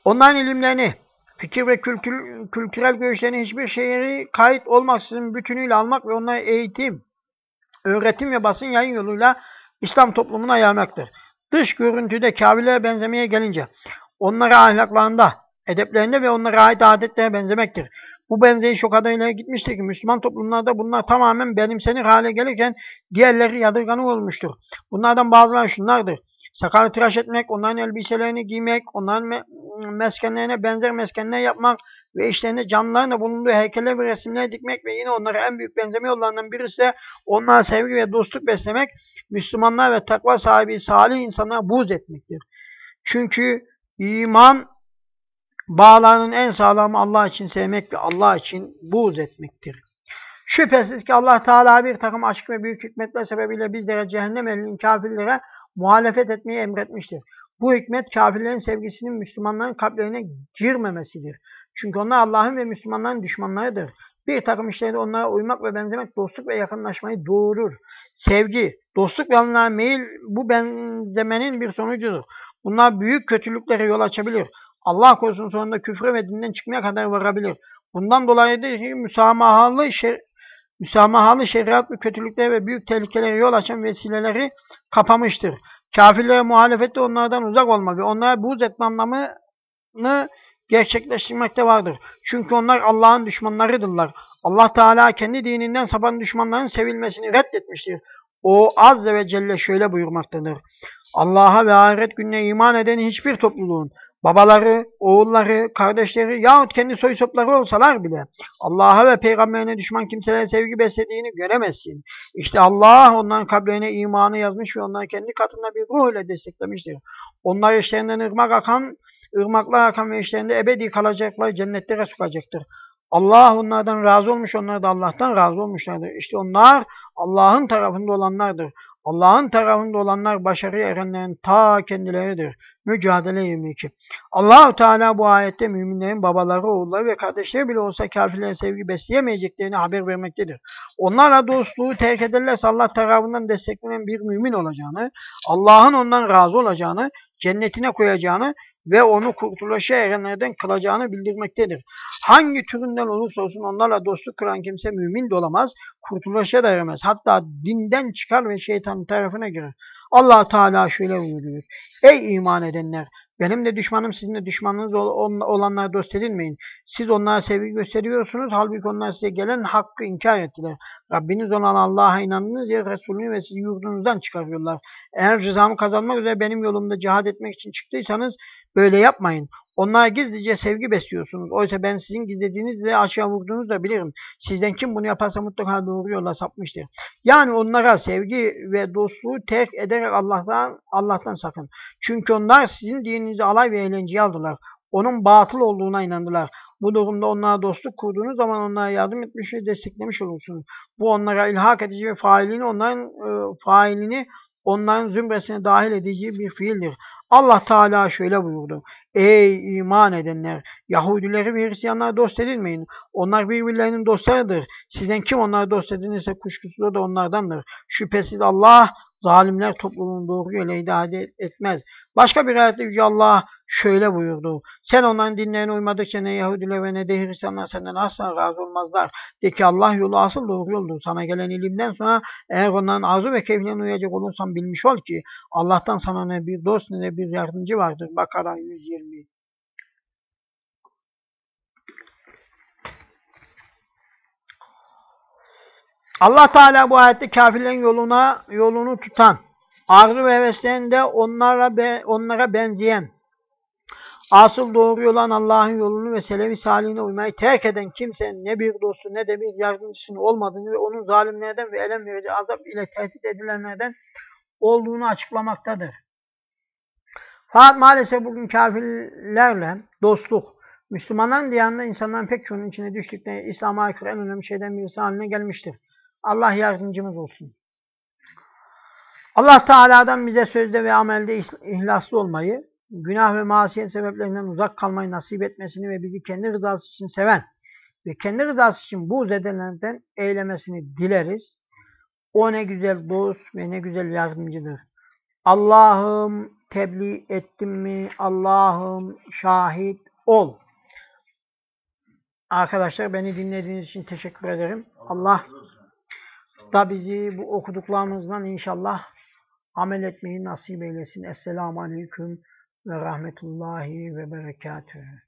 Onların ilimlerini, fikir ve kültür, kültürel görüşlerini hiçbir şeyi kayıt olmaksızın bütünüyle almak ve onlara eğitim, öğretim ve basın yayın yoluyla İslam toplumuna yaymaktır. Dış görüntüde kafirlere benzemeye gelince onlara ahlaklarında, edeplerinde ve onlara ait adetlere benzemektir. Bu benzeyiş o kadar ileri gitmiştir ki Müslüman toplumlarda bunlar tamamen benimsenir hale gelirken diğerleri yadırganı olmuştur. Bunlardan bazıları şunlardır. Sakalı tıraş etmek, onların elbiselerini giymek, onların meskenlerine benzer meskenler yapmak ve işlerinde canlıların bulunduğu heykeller ve resimler dikmek ve yine onlara en büyük benzeme yollarından birisi de onlara sevgi ve dostluk beslemek, Müslümanlar ve takva sahibi salih insanlara buğz etmektir. Çünkü iman bağlarının en sağlamı Allah için sevmek ve Allah için buğz etmektir. Şüphesiz ki Allah Teala bir takım açık ve büyük hikmetler sebebiyle bizlere cehennem ehlinin kafirlere muhalefet etmeyi emretmiştir. Bu hikmet kafirlerin sevgisinin Müslümanların kalplerine girmemesidir. Çünkü onlar Allah'ın ve Müslümanların düşmanlarıdır. Bir takım işlerde onlara uymak ve benzemek dostluk ve yakınlaşmayı doğurur. Sevgi, dostluk ve onlara meyil bu benzemenin bir sonucudur. Bunlar büyük kötülüklere yol açabilir. Allah korusun sonunda küfre ve dinden çıkmaya kadar varabilir. Bundan dolayı da müsamahalı, şer müsamahalı şeriat ve kötülüklere ve büyük tehlikelere yol açan vesileleri kapamıştır. Kafirlere muhalefette onlardan uzak olma ve onlara buğz etme anlamını gerçekleştirmekte vardır. Çünkü onlar Allah'ın düşmanlarıdırlar. Allah Teala kendi dininden sapan düşmanların sevilmesini reddetmiştir. O Azze ve Celle şöyle buyurmaktadır. Allah'a ve ahiret gününe iman eden hiçbir topluluğun babaları, oğulları, kardeşleri yahut kendi soy sopları olsalar bile Allah'a ve peygamberine düşman kimselere sevgi beslediğini göremezsin. İşte Allah onların kalplerine imanı yazmış ve onları kendi katında bir ruh ile desteklemiştir. Onlar işlerinden ırmak akan, ırmaklar akan ve işlerinde ebedi kalacaklar cennetlere sokacaktır. Allah onlardan razı olmuş, onlar da Allah'tan razı olmuşlardır. İşte onlar Allah'ın tarafında olanlardır. Allah'ın tarafında olanlar başarıya erenlerin ta kendileridir. Mücadele 22. Allahu Teala bu ayette müminlerin babaları, oğulları ve kardeşleri bile olsa kafirlere sevgi besleyemeyeceklerini haber vermektedir. Onlarla dostluğu terk ederlerse Allah tarafından desteklenen bir mümin olacağını, Allah'ın ondan razı olacağını, cennetine koyacağını ve onu kurtuluşa erenlerden kılacağını bildirmektedir. Hangi türünden olursa olsun onlarla dostluk kuran kimse mümin de olamaz, kurtuluşa da eremez. Hatta dinden çıkar ve şeytanın tarafına girer. allah Teala şöyle buyuruyor. Ey iman edenler! Benim de düşmanım sizin de düşmanınız olanlara dost edinmeyin. Siz onlara sevgi gösteriyorsunuz. Halbuki onlar size gelen hakkı inkar ettiler. Rabbiniz olan Allah'a inandınız ya Resulünü ve sizi yurdunuzdan çıkarıyorlar. Eğer rızamı kazanmak üzere benim yolumda cihad etmek için çıktıysanız Böyle yapmayın. Onlara gizlice sevgi besliyorsunuz. Oysa ben sizin gizlediğinizle aşağı vurduğunuzu da bilirim. Sizden kim bunu yaparsa mutlaka doğru yola sapmıştır. Yani onlara sevgi ve dostluğu terk ederek Allah'tan, Allah'tan sakın. Çünkü onlar sizin dininizi alay ve eğlenceye aldılar. Onun batıl olduğuna inandılar. Bu durumda onlara dostluk kurduğunuz zaman onlara yardım etmiş ve desteklemiş olursunuz. Bu onlara ilhak edici ve failini onların e, failini onların zümresine dahil edici bir fiildir. Allah Teala şöyle buyurdu. Ey iman edenler! Yahudileri ve Hristiyanlara dost edilmeyin. Onlar birbirlerinin dostlarıdır. Sizden kim onlara dost edinirse kuşkusuz da onlardandır. Şüphesiz Allah zalimler topluluğunu doğru yöne hidayet etmez. Başka bir ayette Yüce Allah şöyle buyurdu. Sen onların dinlerine uymadıkça ne Yahudiler ve ne de Hristiyanlar senden asla razı olmazlar. De ki Allah yolu asıl doğru yoldur. Sana gelen ilimden sonra eğer onların arzu ve keyfine uyacak olursan bilmiş ol ki Allah'tan sana ne bir dost ne bir yardımcı vardır. Bakara 120 Allah Teala bu ayette kafirlerin yoluna yolunu tutan, arzu ve heveslerinde onlara be, onlara benzeyen, asıl doğru olan Allah'ın yolunu ve selevi salihine uymayı terk eden kimsenin ne bir dostu ne de bir yardımcısının olmadığını ve onun zalimlerden ve elem verici azap ile tehdit edilenlerden olduğunu açıklamaktadır. Fakat maalesef bugün kafirlerle dostluk, Müslümanların yanında insanların pek çoğunun içine düştükleri İslam'a aykırı en önemli şeyden birisi haline gelmiştir. Allah yardımcımız olsun. Allah Teala'dan bize sözde ve amelde ihlaslı olmayı, günah ve masiyet sebeplerinden uzak kalmayı nasip etmesini ve bizi kendi rızası için seven ve kendi rızası için bu edenlerden eylemesini dileriz. O ne güzel dost ve ne güzel yardımcıdır. Allah'ım tebliğ ettim mi? Allah'ım şahit ol. Arkadaşlar beni dinlediğiniz için teşekkür ederim. Allah da bizi bu okuduklarımızdan inşallah amel etmeyi nasip eylesin. Esselamu Aleyküm ve Rahmetullahi ve Berekatühü.